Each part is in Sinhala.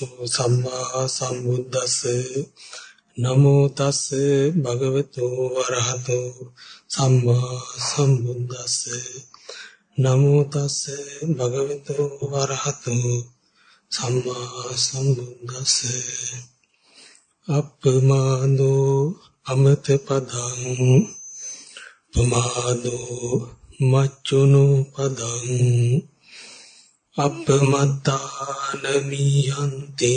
අරහතු සම්මා සම්බුද්දස්ස නමෝ තස් භගවතු අරහතු සම්මා සම්බුද්දස්ස නමෝ තස් භගවතු අරහතු සම්මා සම්බුද්දස්ස අප්පමාදෝ අමත පදං පමාදෝ මච්චුනු පදං අපමත්තාන මියන්ති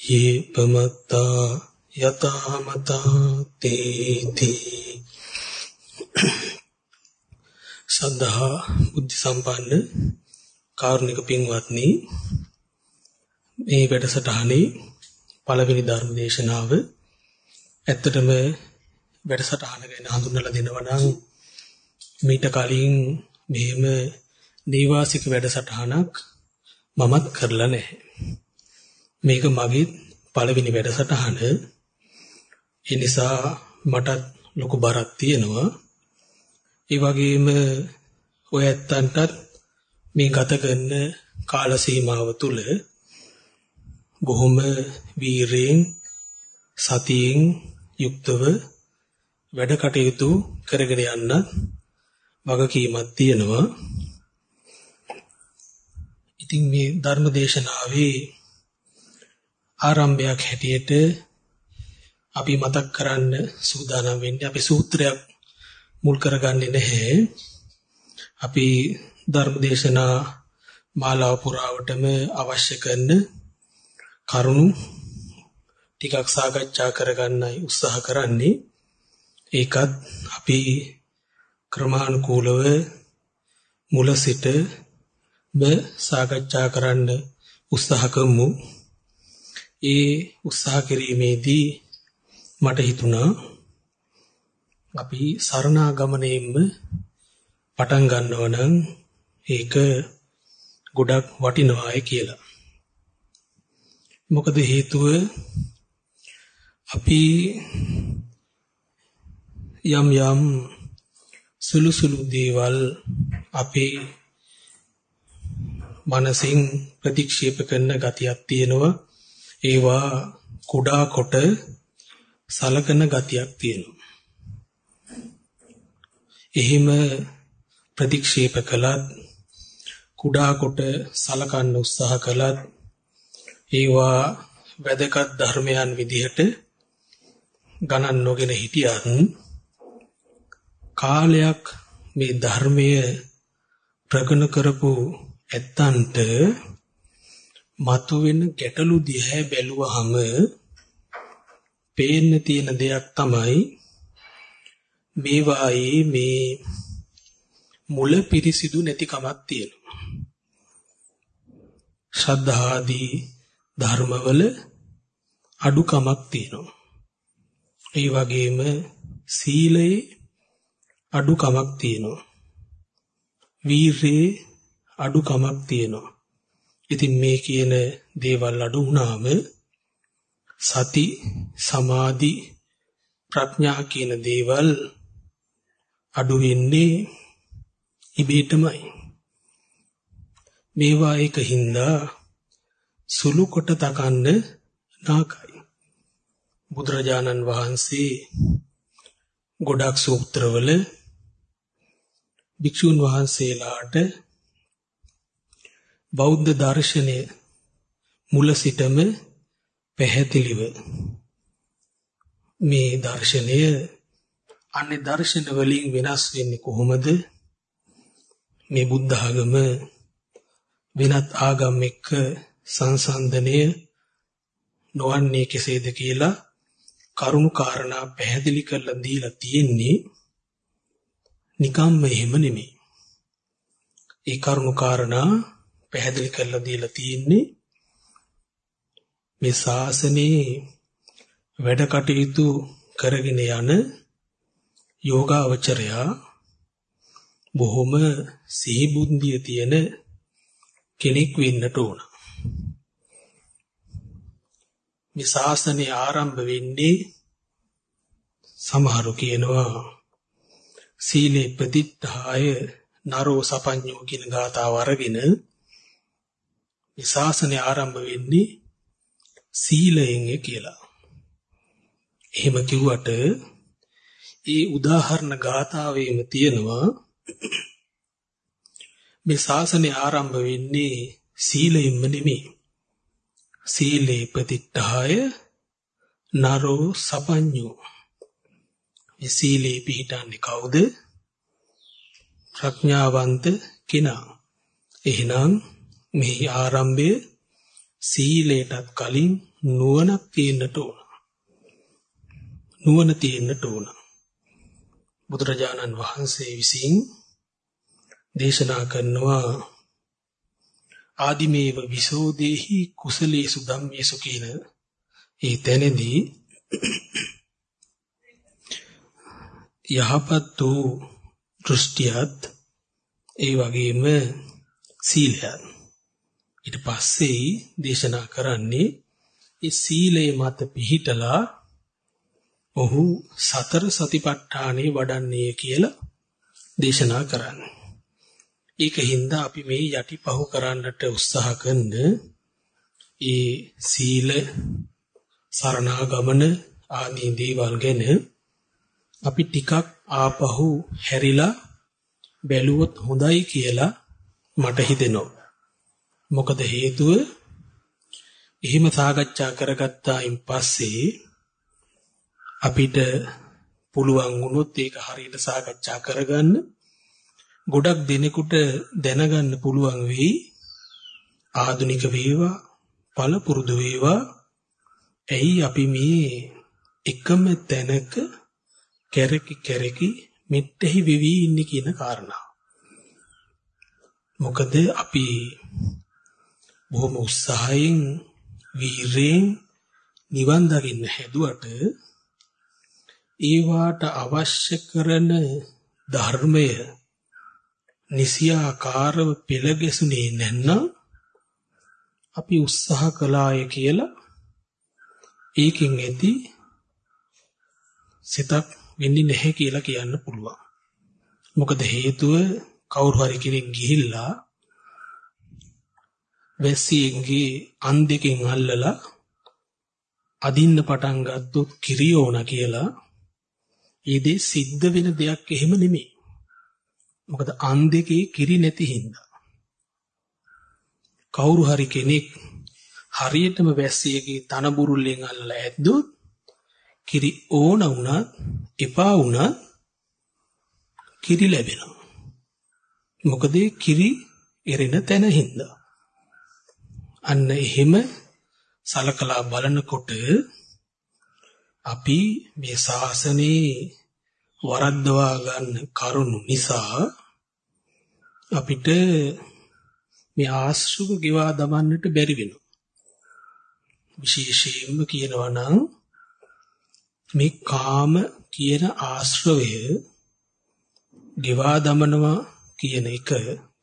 යේ පමත්තා යතාමතා තේති සද්ධා බුද්ධ සම්පන්න කාරුණික පින්වත්නි මේ වැඩසටහනේ පළවෙනි ධර්ම දේශනාව ඇත්තටම වැඩසටහන ගැන හඳුන්වලා දෙනවා නම් මීට කලින් මෙහෙම නේවාසික වැඩසටහනක් මමත් කරලා නැහැ. මේක මගේ පළවෙනි වැඩසටහන. ඒ නිසා මටත් ලොකු බරක් තියෙනවා. ඒ වගේම ඔය ඇත්තන්ටත් මේ ගත කරන කාල සීමාව තුල බොහොම වීරයෙන් සතියෙන් යුක්තව වැඩ කටයුතු කරගෙන යන්න වගකීමක් තියෙනවා. ඉතින් මේ ධර්ම දේශනාවේ ආරම්භයක් හැටියට අපි මතක් කරන්න සූදානම් වෙන්නේ අපි සූත්‍රයක් මුල් කරගන්නේ නැහැ. අපි ධර්ම දේශනා මාලාව පුරාවටම අවශ්‍ය කරන කරුණු ටිකක් සාකච්ඡා කරගන්නයි උත්සාහ කරන්නේ. ඒකත් අපි ක්‍රමානුකූලව මුල සිට ම සාකච්ඡා කරන්න උත්සාහ කරමු. ඒ උත්සාහ කිරීමේදී මට හිතුණා අපි සරණාගමණයෙන්ම පටන් ගන්නවා නම් ඒක ගොඩක් වටිනවායි කියලා. මොකද හේතුව අපි යම් යම් සුළු සුළු දේවල් අපේ මනසින් ප්‍රතික්ෂේප කරන ගතියක් තියෙනවා. ඒවා කුඩා කොට සලකන ගතියක් තියෙනවා. එහෙම ප්‍රතික්ෂේප කළත් කුඩා කොට සලකන්න උත්සාහ කළත් ඒවා වැදගත් ධර්මයන් විදිහට ගණන් නොගෙන හිටියත් කාලයක් මේ ධර්මය ප්‍රගුණ කරපු ඇත්තන්ට මතුවෙන ගැටලු දිහා බැලුවහම පේන්න තියෙන දෙයක් තමයි මේවායේ මේ මුල පිරිසිදු නැතිකමක් තියෙනවා. ශ්‍රද්ධාදී ධර්මවල අඩුකමක් තියෙනවා. ඒ වගේම සීලයේ අඩුකමක් තියෙනවා. වීරයේ අඩුකමක් තියෙනවා. ඉතින් මේ කියන දේවල් අඩු වුණාම සති සමාධි ප්‍රඥා කියන දේවල් අඩු වෙන්නේ ඉබේටමයි. මේවා එකින්ද සුළු කොට තකන්න නාකයි. බුදුරජාණන් වහන්සේ ගොඩක් සූත්‍රවල භික්ෂුන් වහන්සේලාට බෞද්ධ දර්ශනය මුල සිටම පැහැදිලිව මේ දර්ශනය අන්නේ දර්ශන වලින් වෙනස් වෙන්නේ කොහොමද මේ බුද්ධ ආගම වෙනත් ආගම් එක්ක සංසන්දනය නොවන්නේ කෙසේද කියලා කරුණු කාරණා පැහැදිලි කරලා දීලා තියෙන්නේ නිකම්ම එහෙම නෙමෙයි. ඒ කරුණු කාරණා පැහැදිලි කරලා දීලා තියෙන්නේ මේ ශාසනයේ වැඩ කටයුතු කරගෙන යන යෝගාවචරයා බොහොම සිහි බුද්ධිය තියෙන කෙනෙක් වෙන්නට ඕන. මේ ශාසනය ආරම්භ වෙන්නේ සමහරු කියනවා සීලේ ප්‍රතිත්ථාය නරෝ සපඤ්ඤෝ කියන ගාතාව අරගෙන මේ ශාසනය ආරම්භ වෙන්නේ සීලයෙන් කියලා. එහෙම කිව්වට ඒ උදාහරණ ගාථාවේම තියෙනවා මේ ශාසනය ආරම්භ වෙන්නේ සීලයෙන්ම නෙමෙයි. සීලේ ප්‍රතිත්තාය නරෝ සපඤ්ඤෝ. මේ සීලේ පිහිටන්නේ කවුද? ප්‍රඥාවන්ත කෙනා. එහෙනම් මෙහි ආරම්භය සීලයටත් කලින් නුවණක් තියෙන්නට ඕන. නුවණ තියෙන්නට ඕන. බුදුරජාණන් වහන්සේ විසින් දේශනා කරනවා ආදිමේව විසෝදේහි කුසලේසු ධම්මේසු කියන ඒ තැනදී යහපත් වූ දෘෂ්ටියත් ඒ වගේම සීලයත් ඊට පස්සේ දේශනා කරන්නේ ඒ සීලය මත පිහිටලා ඔහු සතර සතිපට්ඨානෙ වඩන්නේ කියලා දේශනා කරන්නේ. ඒකින්ද අපි මේ යටිපහුව කරන්නට උත්සාහ කරන ඒ සීල සරණාගමන ආදී දේවල් ගැන අපි ටිකක් ආපහු හැරිලා බැලුවොත් හොඳයි කියලා මට හිතෙනවා. මොකද හේතුව? එහෙම සාකච්ඡා කරගත්තායින් පස්සේ අපිට පුළුවන් වුණොත් ඒක හරියට සාකච්ඡා කරගන්න. ගොඩක් දෙනෙකුට දැනගන්න පුළුවන් වෙයි. ආධුනික වේවා පළපුරුදු වේවා. ඇයි අපි මේ එකම තැනක කැරකි කැරකි මෙට්ටෙහි වෙවි ඉන්නේ කියන කාරණා. මොකද අපි බොහොම උත්සාහයෙන් වීරයෙන් නිවන් දකින්න හැදුවට ඒවාට අවශ්‍ය කරන ධර්මය නිසියාකාරව පෙළගැසුනේ නැත්නම් අපි උත්සාහ කළාය කියලා ඒකෙන් ඇති සිතක් වෙන්නේ නැහැ කියලා කියන්න පුළුවන්. මොකද හේතුව කවුරු හරි කෙනෙක් ගිහිල්ලා වැසියෙන්ගේ අන් දෙකෙන් අල්ලලා අදින්න පටන් ගත්තොත් කිරියෝන කියලා ඒ දේ සිද්ධ වෙන දෙයක් එහෙම නෙමෙයි. මොකද අන් දෙකේ කිරි නැති හින්දා. කවුරු හරි කෙනෙක් හරියටම වැස්සියගේ තන බුරුල්ලෙන් අල්ලලා ඇද්දොත් කිරි ඕන වුණත් එපා වුණත් කිරි ලැබෙනවා. මොකද කිරි එරෙන තැන හින්දා. අන්න එහෙම සලකලා බලනකොට අපි මේ ශාසනයේ වරද්දවා ගන්න කරුණු නිසා අපිට මේ ආශ්‍රව ගෙවා දමන්නට බැරි වෙනවා. විශේෂයෙන්ම කියනවා නම් මේ කාම කියන ආශ්‍රවය ගෙවා දමනවා කියන එක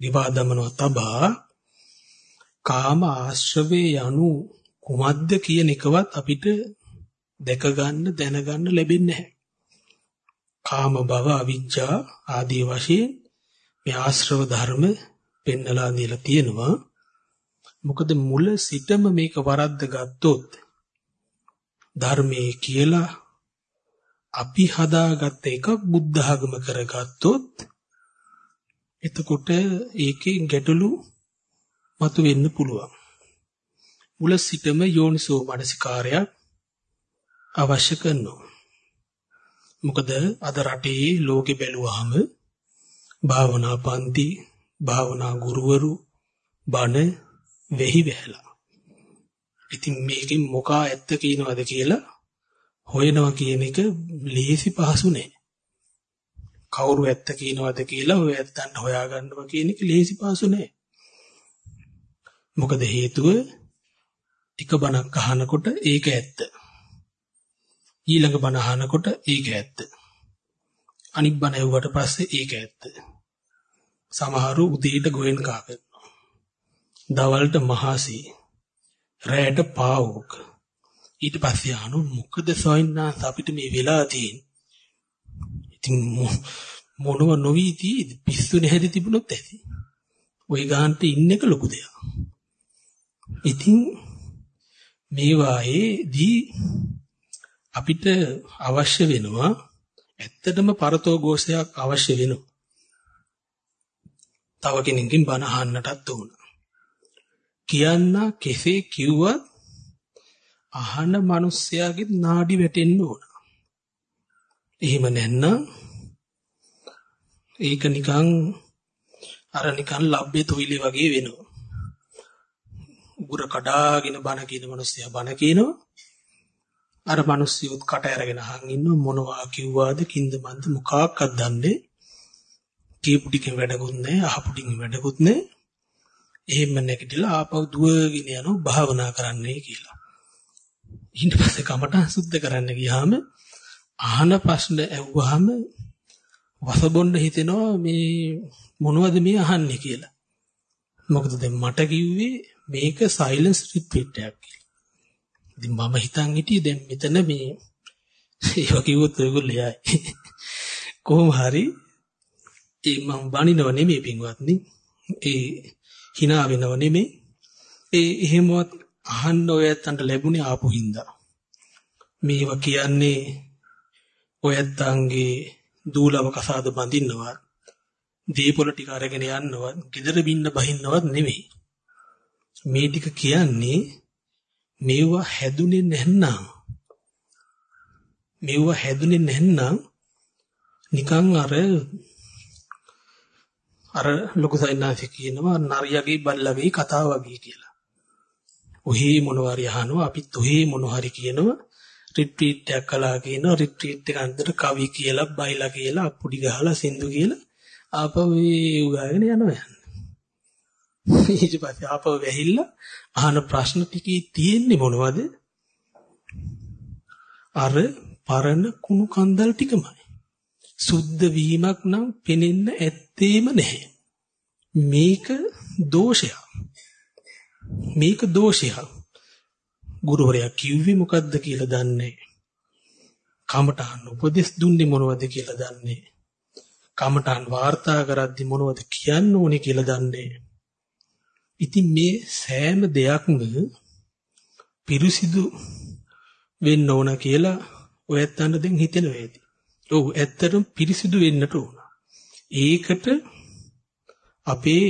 ගෙවා දමනවා තබා කාම ආශ්‍රවේ යනු කුමක්ද කියන එකවත් අපිට දැක ගන්න දැනගන්න ලැබෙන්නේ නැහැ. කාම භව අවිජ්ජා ආදී වශයෙන් මේ ආශ්‍රව ධර්ම පෙන්නලා දීලා තියෙනවා. මොකද මුල සිටම මේක වරද්ද ගත්තොත් ධර්මයේ කියලා අපි හදාගත්ත එකක් බුද්ධ ආගම කරගත්තොත් එතකොට ඒකේ ගැටලු මතුවෙන්න පුළුවන්. මුල සිටම යෝනිසෝ මනසිකාරයක් අවශ්‍ය කරනවා. මොකද අද රටේ ලෝකෙ බැලුවාම භාවනා පන්ති, භාවනා ගුරුවරු බණ වෙහි වැහැලා. ඉතින් මේකෙන් මොකා ඇත්ත කියනවද කියලා හොයනවා කියන එක ලේසි පහසු නෑ. කවුරු ඇත්ත කියනවද කියලා ඔය ඇත්තන්ට හොයාගන්නවා කියන එක ලේසි පහසු නෑ. මොකද හේතුව එක බණක් අහනකොට ඒක ඇත්ත. ඊළඟ බණ අහනකොට ඒක ඇත්ත. අනික් බණ ඇහුවට පස්සේ ඒක ඇත්ත. සමහරු උදේට ගොයෙන් කා කරනවා. දවල්ට මහසී. රැයට පාවුක. ඊට පස්සේ අහනු මොකද සොයන්නාස් අපිට මේ වෙලා තියෙන්නේ. ඉතින් මොනව නොවීදී පිස්සු නැහැදි තිබුණොත් ඇති. ওই ගාන්ට ඉන්න එක ලොකු දෙයක්. ඉතින් මේවායේදී අපිට අවශ්‍ය වෙනවා ඇත්තටම පරතෝ ഘോഷයක් අවශ්‍ය වෙනවා. තව කෙනෙක්ගෙන් බණ අහන්නටත් උන. කියන්න කෙසේ කිව්වත් අහන මිනිස්සයාගේ නාඩි වැටෙන්න ඕන. එහෙම නැත්නම් ඒක නිකන් අර නිකන් ලබ්බේ තොইলি වගේ වෙනවා. උගුර කඩාගෙන බණ කියන මිනිස්සයා බණ කියනවා. අර මිනිස්සුත් කට ඇරගෙන අහන් ඉන්න මොනවා කිව්වාද කින්ද මන්ද මොකක්වත් දන්නේ. කීපු ටිකෙන් වැඩකුත් නැහැ, අහපු ටිකෙන් වැඩකුත් නැහැ. එහෙම නැගිටලා ආපහු දුවගෙන යනවා භාවනා කරන්නයි කියලා. ඊට පස්සේ කමටහන් සුද්ධ කරන්න ගියාම අහන ප්‍රශ්න ඇහුවාම වසබොන්න හිතෙනවා මේ මොනවද මේ අහන්නේ කියලා. මොකද දැන් මට කිව්වේ මේක සයිලන්ස් රිට්‍රීට් එකක් කියලා. ඉතින් මම හිතන් හිටියේ දැන් මෙතන මේ ඒව කිව්වොත් ඔයගොල්ලෝ යයි. කොහොම හරි ඒ මම බනිනව නෙමෙයි පින්වත්නි. ඒ hina වෙනව නෙමෙයි. ඒ එහෙමවත් අහන්න ඔයයන්ට ලැබුණේ ආපු හින්දා. මේවා කියන්නේ ඔයයන්ගේ දූලව කසාද බඳින්නවත් දීපොල ටික අරගෙන යන්නවත් ගෙදර බින්න බහින්නවත් නෙමෙයි. මේ ටික කියන්නේ මේවා හැදුනේ නැත්නම් මේවා හැදුනේ නැත්නම් නිකන් අර අර ලොකු සයින්නාසි කියනවා නරියගේ බල්ලගේ කතාව වගේ කියලා. ඔහි මොනවාරි අහනවා අපිත් ඔහි මොනවාරි කියනවා. රිට්‍රීට් එකක් කළා කියනවා. රිට්‍රීට් එක අන්තර කවි කියලා බයිලා කියලා අප්පුඩි ගහලා සින්දු කියලා. ආපහු ඒ උගාගෙන යනවා. යන්නේ. ඊට පස්සේ ආපහු වැහිලා අහන ප්‍රශ්න ටිකේ තියෙන්නේ මොනවද? අර පරණ කුණු කන්දල් ටිකමයි. සුද්ධ වීමක් නම් පෙනෙන්න ඇත්තේම නැහැ. මේක දෝෂයක්. මේක දෝෂයක්. ගුරුවරයා කිව්වේ මොකද්ද කියලා දන්නේ කමටහන් උපදෙස් දුන්නේ මොනවද කියලා දන්නේ කමටහන් වාර්තා කරද්දි මොනවද කියන්න ඕනේ කියලා දන්නේ ඉතින් මේ සෑම දෙයක්ම පිරිසිදු වෙන්න ඕන කියලා ඔයත් අන්න දැන් හිතෙන වේදි. ඔව් ඇත්තටම පිරිසිදු වෙන්නට ඕන. ඒකට අපේ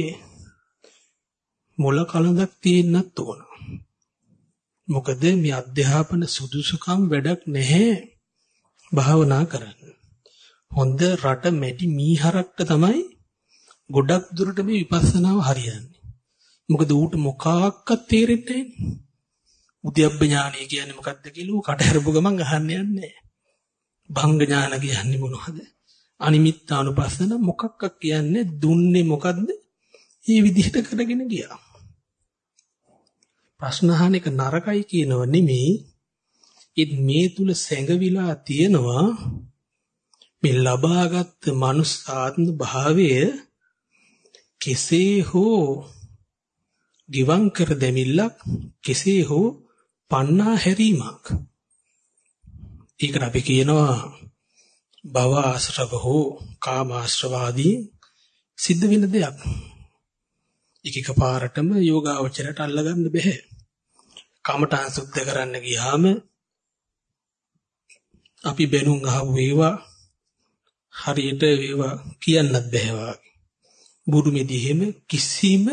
මොළ කලඳක් තියෙන්නත් ඕන. මොකද මේ අධ්‍යාපන සුදුසුකම් වැඩක් නැහැ භාවනා කරන්න. හොඳ රට මැටි මීහරක්ට තමයි ගොඩක් දුරට මේ විපස්සනාව හරියන්නේ. මොකද ඌට මොකක්වත් තේරෙන්නේ නැහැ. උද්‍යප්ප ඥානය කියන්නේ මොකක්ද කියලා ඌ කට හැරපු ගමන් අහන්න යන්නේ භංග ඥාන කියන්නේ මොනවද? අනිමිත්තානුපස්සන මොකක්ක කියන්නේ දුන්නේ මොකද්ද? මේ විදිහට කරගෙන ගියා. ප්‍රශ්න අහන එක නරකයි කියනව නෙමෙයි. ඒත් මේ තුල සැඟවිලා තියෙනවා මේ ලබාගත් මනුස්සාත්ම භාවය කෙසේ හෝ ගිවං කර දෙමිල්ලක් කෙසේ හෝ පන්නා හැරීමක් ඒකට අපි කියනවා භව ආශ්‍රව හෝ කාම ආශ්‍රවාදී සිද්ධ වෙන දෙයක්. එක එක පාරටම යෝගාවචරයට අල්ලගන්න බෑ. කමඨං සුද්ධ කරන්න ගියාම අපි බැනුම් අහපු ඒවා හරියට ඒවා කියන්නත් බෑ වාගේ. බුරුමේදී එහෙම කිසිම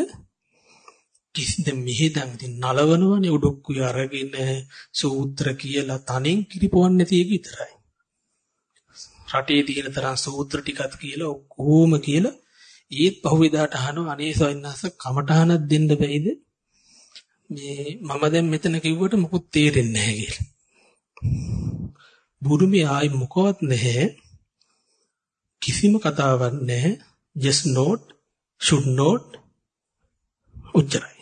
කිසිද මෙහෙදන් ඉතින් නලවනවනේ උඩුක්කුය අරගෙන සූත්‍ර කියලා තනින් කිරිපොවන්නේ නැති එක විතරයි. රටේ තියෙන තරම් සූත්‍ර ටිකත් කියලා ඔක්කොම කියලා ඒත් පහුවෙදාට අහනවා අනේ සවින්නස කමටහනක් දෙන්න බැයිද? මේ මම දැන් මෙතන කිව්වට මොකුත් තේරෙන්නේ නැහැ කියලා. බුරුමේ ආයි මොකවත් නැහැ. කිසිම කතාවක් නැහැ. just note should note උච්චරයි.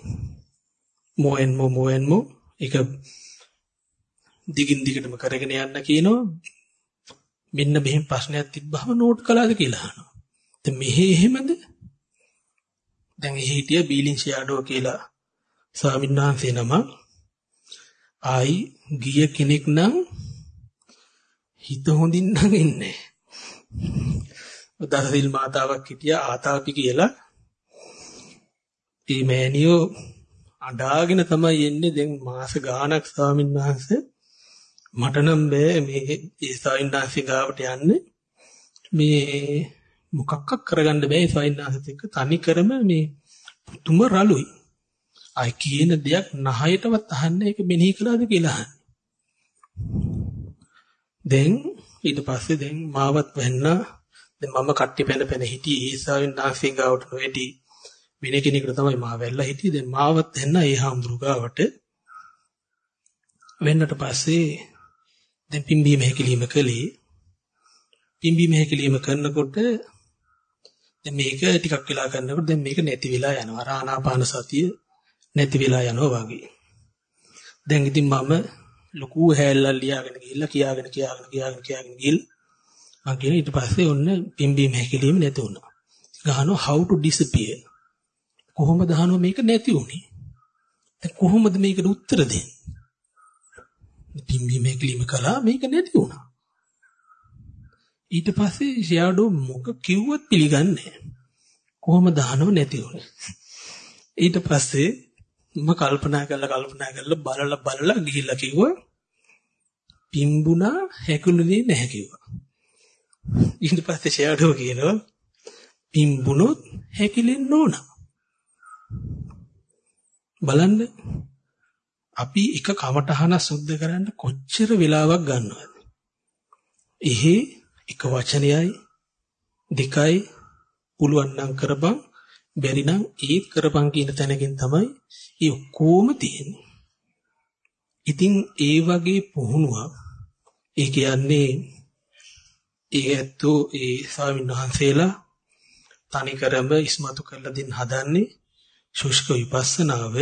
මොෙන් මො මොෙන් මො ඒක දිගින් දිගටම කරගෙන යන්න කියනවා. මෙන්න මෙහෙම ප්‍රශ්නයක් තිබ්බහම නෝට් කළාද කියලා අහනවා. දැන් මෙහෙ එහෙමද? දැන් එහි හිටිය බීලින් ෂැඩෝ කියලා ස්වාමීන් වහන්සේ නම ආයි ගිය කෙනෙක් නම් හිත හොඳින් නම් ඉන්නේ. දසසිල් මාතාවක් හිටියා ආතාපි කියලා. ඒ මෑණියෝ අඬාගෙන තමයි එන්නේ. දැන් මාස ගාණක් ස්වාමීන් වහන්සේ මට නම් බෑ මේ ඒ ස්වාමීන් වහන්සේ ගාවට යන්න. මේ මොකක්ක් කරගන්න බෑ ස්වාමීන් වහන්සේත් එක්ක. තනි කරම මේ පුතුම රළුයි. අය කියන දෙයක් නහයටවත් අහන්න ඒක මෙනෙහි කළාද කියලා අහන්නේ. දැන් ඊට පස්සේ දැන් මාවත් වෙන්න. දැන් මම කට්ටි පැන පැන හිටියේ ඒ ස්වාමීන් වහන්සේ ගාවට නොවැටි. වෙන කෙනෙකුට තමයි මා වැල්ලා හිටියේ. දැන් මාවත් එන්න ඒ හාමුදුරු ගාවට වෙන්නට පස්සේ දැන් පිම්බීම හැකිලිම කළේ. පිම්බීම හැකිලිම කරනකොට දැන් මේක ටිකක් වෙලා කරනකොට දැන් මේක නැති වෙලා යනවා. ආනාපාන සතිය නැති වෙලා යනවා වගේ. දැන් ඉතින් මම ලොකු හැල්ලක් ලියාගෙන ගිහිල්ලා කියාගෙන කියාගෙන කියාගෙන කියාගෙන ගිහින් මම කියන ඊට පස්සේ ඔන්න පිම්බීම හැකිලිම නැති වුණා. ගහනවා how to disappear. කොහොමද අහනවා මේක නැති වුනේ? දැන් කොහොමද මේකට උත්තර දෙන්නේ? පිම්බි මේකලිම කළා මේක නැති වුණා. ඊට පස්සේ ෂැඩෝ මොක කිව්වත් පිළිගන්නේ කොහොමද අහනව නැති වුනේ? ඊට පස්සේ මම කල්පනා කරලා කල්පනා කරලා බලලා බලලා ගිහිල්ලා කිව්වා පිම්බුණා හැකුළුනේ නැහැ කිව්වා. ඊට පස්සේ ෂැඩෝ කියනවා පිම්බුණොත් හැකිලෙන්න ඕනා. බලන්න අපි එක කමටහන සුද්ධ කරන්න කොච්චර වෙලාවක් ගන්නවද? එහි එක වචනයයි දෙකයි පුළුවන් නම් කරපන් බැරි නම් ඒත් කරපන් කියන තැනකින් තමයි ඒ ඔක්කොම තියෙන්නේ. ඉතින් ඒ වගේ පුහුණුවක් ඒ කියන්නේ ඒ ඇත්තෝ ඒ ස්වාමීන් වහන්සේලා තනිකරම ඉස්මතු කරලා දෙන්න හදන්නේ ශුෂ්ක විපස්සනාව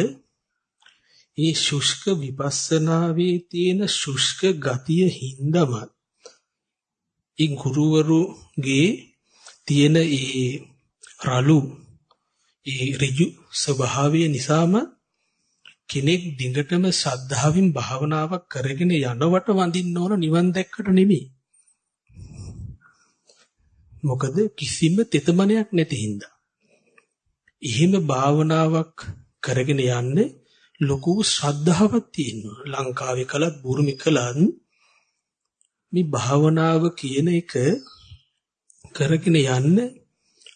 ඒ ශුෂ්ක විපස්සනාවේ තියෙන ශුෂ්ක ගතිය හින්දාම ඒ ගුරුවරුගේ තියෙන ඒ රළු ඒ ඍජු ස්වභාවය නිසාම කෙනෙක් දිගටම ශ්‍රද්ධාවෙන් භාවනාවක් කරගෙන යනවට වඳින්න ඕන නිවන් දැක්කට නෙමෙයි. මොකද කිසිම තෙතමනයක් නැති හින්දා. එහෙම භාවනාවක් කරගෙන යන්න ලොකු ශ්‍රද්ධාවක් තියෙනවා. ලංකාවේ කලත් බුරුමි කලත් මේ භාවනාව කියන එක කරගෙන යන්න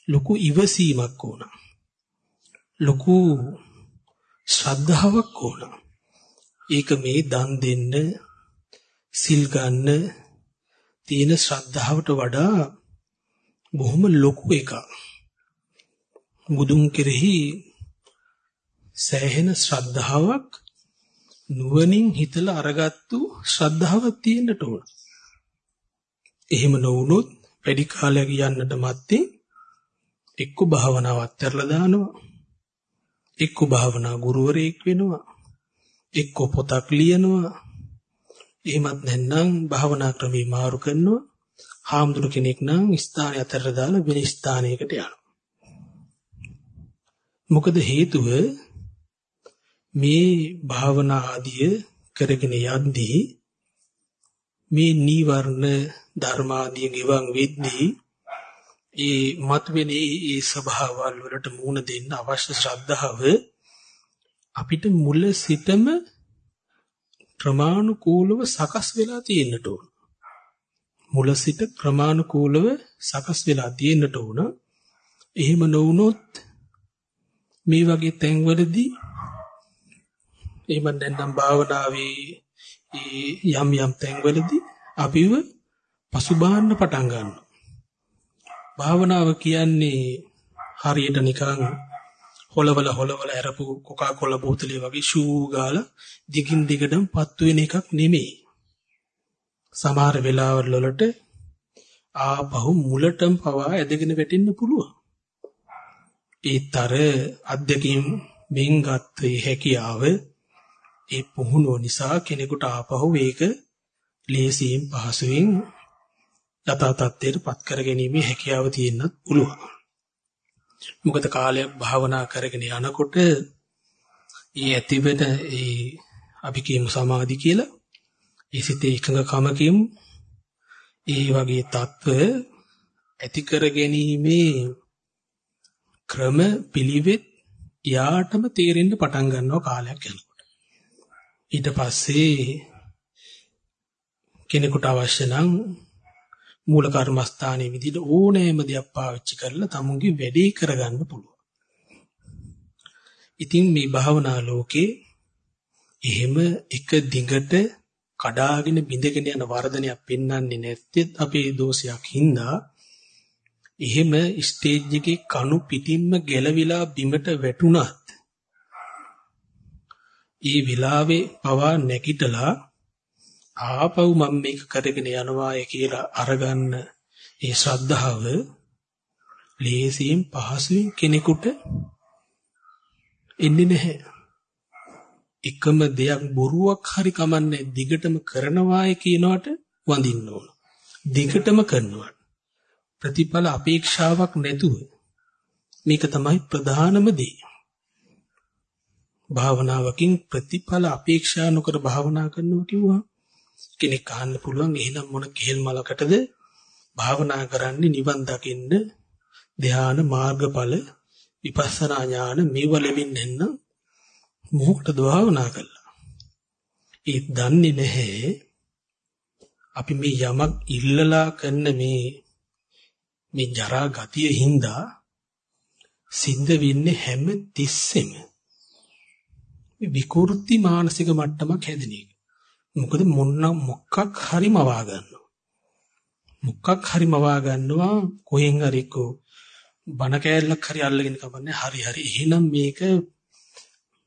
ලොකු ඉවසීමක් ඕන. ලොකු ශ්‍රද්ධාවක් ඕන. ඒක මේ දන් දෙන්න සිල් ගන්න තියෙන ශ්‍රද්ධාවට වඩා බොහොම ලොකු එකක්. බුදුන් කෙරෙහි සෑහෙන ශ්‍රද්ධාවක් නුවණින් හිතලා අරගත්තු ශ්‍රද්ධාවක් තියෙන්නට ඕන. එහෙම නොවුනොත් වැඩි කාලයක් යන්නට මත්තේ එක්ක භාවනාව අත්හැරලා දානවා. එක්ක භාවනා ගුරුවරයෙක් වෙනවා. එක්ක පොතක් ලියනවා. එහෙමත් නැත්නම් භාවනා ක්‍රමී මාරු කරනවා. හාමුදුරු කෙනෙක් නම් ස්ථානය අතර දාලා වෙන ස්ථානයකට යනවා. මොකද හේතුව මේ භාවනා ආදිය කරගෙන යද්දී මේ නීවරණ ධර්මාදී ගිවන් වෙද්දී ඒ මතුවෙන ඒ ස්වභාවවල වලට මුහුණ දෙන්න අවශ්‍ය ශ්‍රද්ධාව අපිට මුල සිටම ක්‍රමානුකූලව සකස් වෙලා තියෙන්නට ඕන. මුල සිට ක්‍රමානුකූලව සකස් වෙලා තියෙන්නට ඕන. එහෙම නොවුනොත් මේ වගේ තැන්වලදී එහෙම නැත්නම් භාවනාවේ යම් යම් තැන්වලදී අපිව පසුබාන්න පටන් ගන්නවා. භාවනාව කියන්නේ හරියට නිකන් හොලවල හොලවල අරපු කොකා කොලා බෝතලේ වගේ ෂූ ගාලා දිගින් දිගටම පත්තු වෙන එකක් නෙමෙයි. සමහර වෙලාවල් වලට ආපහු මුලටම පවා ඇදගෙන වැටෙන්න පුළුවන්. ඒතර අධ්‍යක්ීම් බෙන්ගත් ඒ හැකියාව ඒ පුහුණුව නිසා කෙනෙකුට ආපහු ඒක ලේසියෙන් පහසුවෙන් යථා තත්ත්වයටපත් කරගැනීමේ හැකියාව තියෙන්නත් පුළුවන්. මොකද කාලයක් භාවනා කරගෙන යනකොට ඒ ඇතිවෙන ඒ අපි කියමු සමාධි කියලා ඒ සිතේ එකඟකම කියමු ඒ වගේ తত্ত্ব ඇති කරගැනීමේ ක්‍රම පිළිවෙත් යාටම තේරෙන්න පටන් ගන්නවා කාලයක් යනකොට. ඊට පස්සේ කෙනෙකුට අවශ්‍ය නම් මූල කර්මස්ථානයේ විදිහට ඕනෑම දෙයක් පාවිච්චි කරලා තමුන්ගේ වැඩේ කරගන්න පුළුවන්. ඉතින් මේ භාවනා ලෝකේ එහෙම එක දිගට කඩාගෙන බිඳගෙන යන වර්ධනයක් පෙන්වන්නේ නැත්තේ අපේ දෝෂයක් හින්දා එහෙම ස්ටේජ් එකේ කණු පිටින්ම ගැලවිලා බිමට වැටුණත් ඒ විලාවේ පවා නැගිටලා ආපහු මම මේක කරගෙන යනවාය කියලා අරගන්න ඒ ශ්‍රද්ධාව ලේසියෙන් පහසුවෙන් කෙනෙකුට එන්නේ නැහැ. එකම දෙයක් බොරුවක් හරි කමන්නේ දිගටම කරනවාය කියනවට වඳින්න ඕන. දිගටම කරනවා. ප්‍රතිඵල අපේක්ෂාවක් නැතුව මේක තමයි ප්‍රධානම දේ. භාවනාවකින් ප්‍රතිඵල අපේක්ෂා නොකර භාවනා කරනවා කිව්වා කෙනෙක් අහන්න පුළුවන් එහෙනම් මොන කෙහෙල් මලකටද භාවනා කරන්නේ නිවන් දකින්න ධ්‍යාන මාර්ගඵල විපස්සනා ඥාන මේව ලැබෙන්නේ නැත්නම් මොකටද භාවනා කළා ඒ දන්නේ නැහැ අපි මේ යමක් ඉල්ලලා කරන මේ මේ ජරා ගතිය හින්දා සිද්ධ වෙන්නේ හැම තිස්සෙම විකෘති මානසික මට්ටමක් හැදෙන එක. මොකද මොන්න මොකක් හරි මවා ගන්නවා. මොකක් හරි මවා ගන්නවා කොහෙන් හරි කො බන කෑල්ලක් හරි අල්ලගෙන කපන්නේ හරි හරි එහෙනම් මේක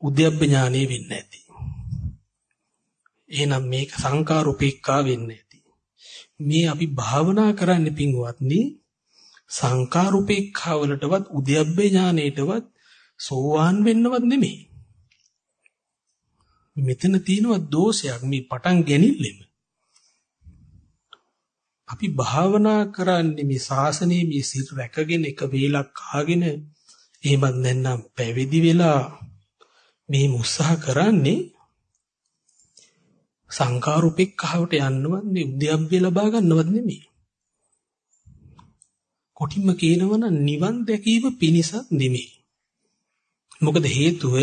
උද්‍යප්ප ඥානෙ වෙන්නේ නැති. එහෙනම් මේක සංකාර උපේක්ඛා වෙන්නේ නැති. මේ අපි භාවනා කරන්න පින්වත්නි සංකාර උපේක්ඛා වලටවත් උද්‍යප්ප ඥානෙටවත් සෝවාන් වෙන්නවත් නෙමෙයි. මෙතන තියෙනවා දෝෂයක් මේ පටන් ගැනීමෙම. අපි භාවනා කරන්නේ මේ ශාසනයේ මේ සිල් රැකගෙන එක වේලක් ආගෙන එහෙමත් නැත්නම් පැවිදි වෙලා මේ උත්සාහ කරන්නේ සංකාරුපෙක්කහවට යන්නවත් මේ උද්‍යම්බය ලබා ගන්නවත් නෙමෙයි. කොටින්ම කියනවනම් නිවන් දැකීම පිණිසක් නෙමෙයි. මොකද හේතුව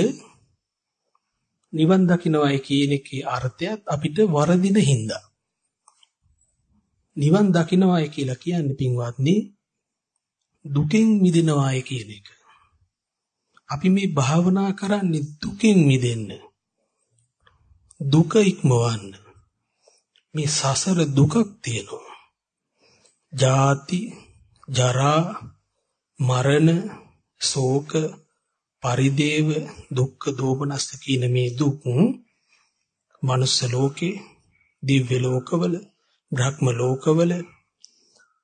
නිවන් දකින්නවයි කියන එකේ අර්ථයත් අපිට වරදින හින්දා. නිවන් දකින්නවයි කියලා කියන්නේ පින්වත්නි දුකෙන් මිදෙනවයි කියන එක. අපි මේ භාවනා කරන්නේ දුකෙන් මිදෙන්න. දුක ඉක්මවන්න. මේ සසර දුකක් තියෙනවා. ජාති, ජරා, මරණ, ශෝක, පරිදේව දුක්ඛ දෝමනස්ස කියන මේ දුක් මනුස්ස ලෝකේ දිව්‍ය ලෝකවල බ්‍රහ්ම ලෝකවල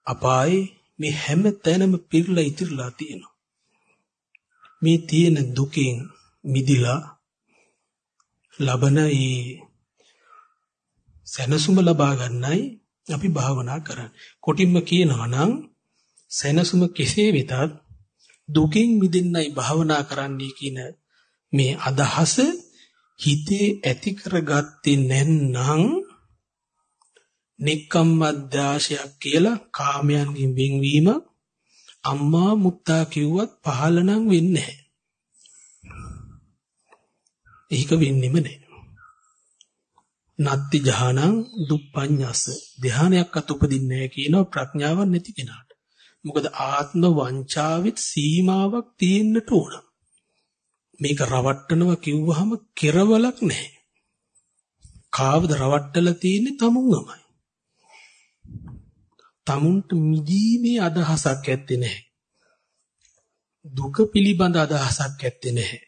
අපායේ මේ හැම තැනම පිරලා ඉතිරලා තියෙනවා. මේ තියෙන දුකෙන් මිදිලා ලබන ඒ සැනසුම ලබා ගන්නයි අපි භාවනා කරන්නේ. කොටින්ම කියනවා නම් සැනසුම කෙසේ වෙතත් දුකින් මිදෙන්නයි භාවනා කරන්නයි කියන මේ අදහස හිතේ ඇති කරගත්තේ නැත්නම් නික්කම්මද්දාශයක් කියලා කාමයන්ගෙන් වෙන්වීම අම්මා මුත්තා කිව්වත් පහළ නම් වෙන්නේ නැහැ. ඒක වෙන්නෙම නැහැ. නත්ති ජහනං දුප්පඤ්ඤස ධානයක්වත් උපදින්නේ නැහැ කියනවා ප්‍රඥාවක් නැති කෙනාට. මොකද ආත්ම වංචාවෙත් සීමාවක් තියෙන්නට ඕන. මේක රවට්ටනවා කිව්වහම කෙරවලක් නැහැ. කාවද රවට්ටලා තියෙන්නේ තමුන්ගමයි. තමුන්ට මිදීමේ අදහසක් ඇත්තේ නැහැ. දුක පිළිබඳ අදහසක් ඇත්තේ නැහැ.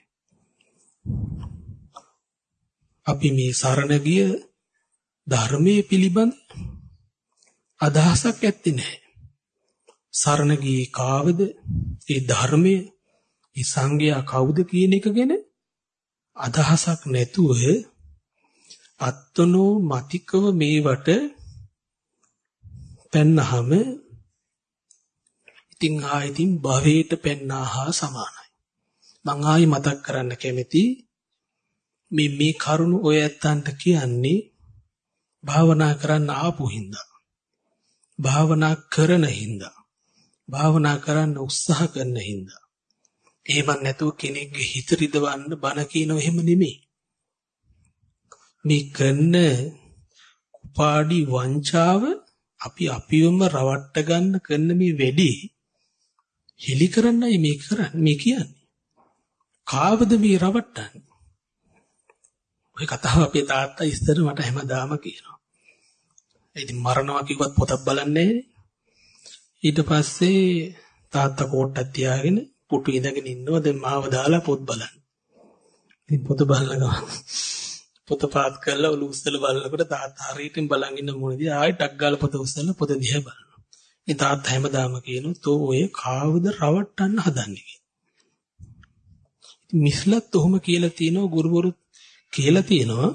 අපි මේ සරණ ගිය ධර්මයේ පිළිබඳ අදහසක් ඇත්තේ නැහැ. සරණ ගියේ කාවද? ඒ ධර්මයේ ඒ සංඝයා කවුද කියන එක ගැන අදහසක් නැතුව අත්නෝ මතිකව මේවට පෙන්නහම ඉතින් ආයිතින් භවයට පෙන්නා හා සමානයි. මං ආයි මතක් කරන්න කැමති මේ මේ කරුණ ඔය ඇත්තන්ට කියන්නේ භාවනා කරන්න ආපු හින්දා. භාවනා කරන හින්දා. භාවනා කරන්න උත්සාහ කරන හින්දා. එහෙම නැතුව කෙනෙක්ගේ හිත රිදවන්න බන කියනව එහෙම නෙමෙයි. මේ කරන කුපාඩි වංචාව අපි අපිවම රවට්ට ගන්න කරන මේ වැඩි හෙලි කරන්නයි මේ කරන්නේ මේ කියන්නේ. කාවද මේ රවට්ටන්නේ? ඔය කතාව අපේ තාත්තා ඉස්තර මට හැමදාම කියනවා. ඉතින් මරනවා කිව්වත් පොතක් බලන්නේ ඊට පස්සේ තාත්තා කෝට්ටක් තියාගෙන පුටු ඉඳගෙන ඉන්නවා දැන් මාව දාලා පොත් බලන්න. ඉතින් පොත බලනවා. පොත පාත් කරලා ඔලු උස්සලා බලනකොට තාත්තා හරියටින් බලන් ඉන්න මොනේදී ආයෙ ටක් ගාලා පොත උස්සලා පොත දිහා බලනවා. ඉතින් තාත්තා හැමදාම කියනවා "තෝ ඔය කාවද රවට්ටන්න හදන්නේ?" ඉතින් මිස්ලත් ඔහොම කියලා තිනවා ගුරුවරු කියලා තිනවා.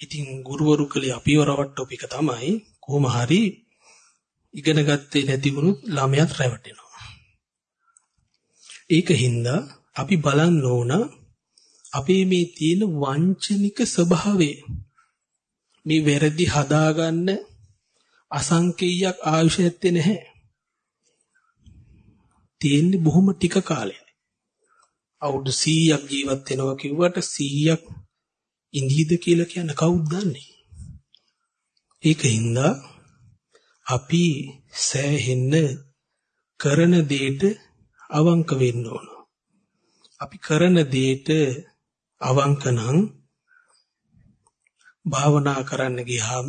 ඉතින් ගුරුවරු කලේ අපිව රවට්ටපු එක තමයි කොහොම හරි ඉගෙන ගත්තේ නැති වුණොත් ළමයාත් රැවටෙනවා. ඒක හින්දා අපි බලන්න ඕන අපේ මේ තියෙන වංචනික ස්වභාවය මේ වැරදි හදාගන්න අසංකේයයක් ආයුෂ ඇත්තේ නැහැ. තියෙන්නේ බොහොම ටික කාලයක්. අවුරුදු 100ක් ජීවත් වෙනවා කිව්වට 100ක් ඉඳීද කියලා කියන කවුද දන්නේ? ඒකින්ද අපි සෑහෙන්න කරන දෙයට අවංක වෙන්න ඕන. අපි කරන දෙයට අවංක නම් භාවනා කරන්න ගියාම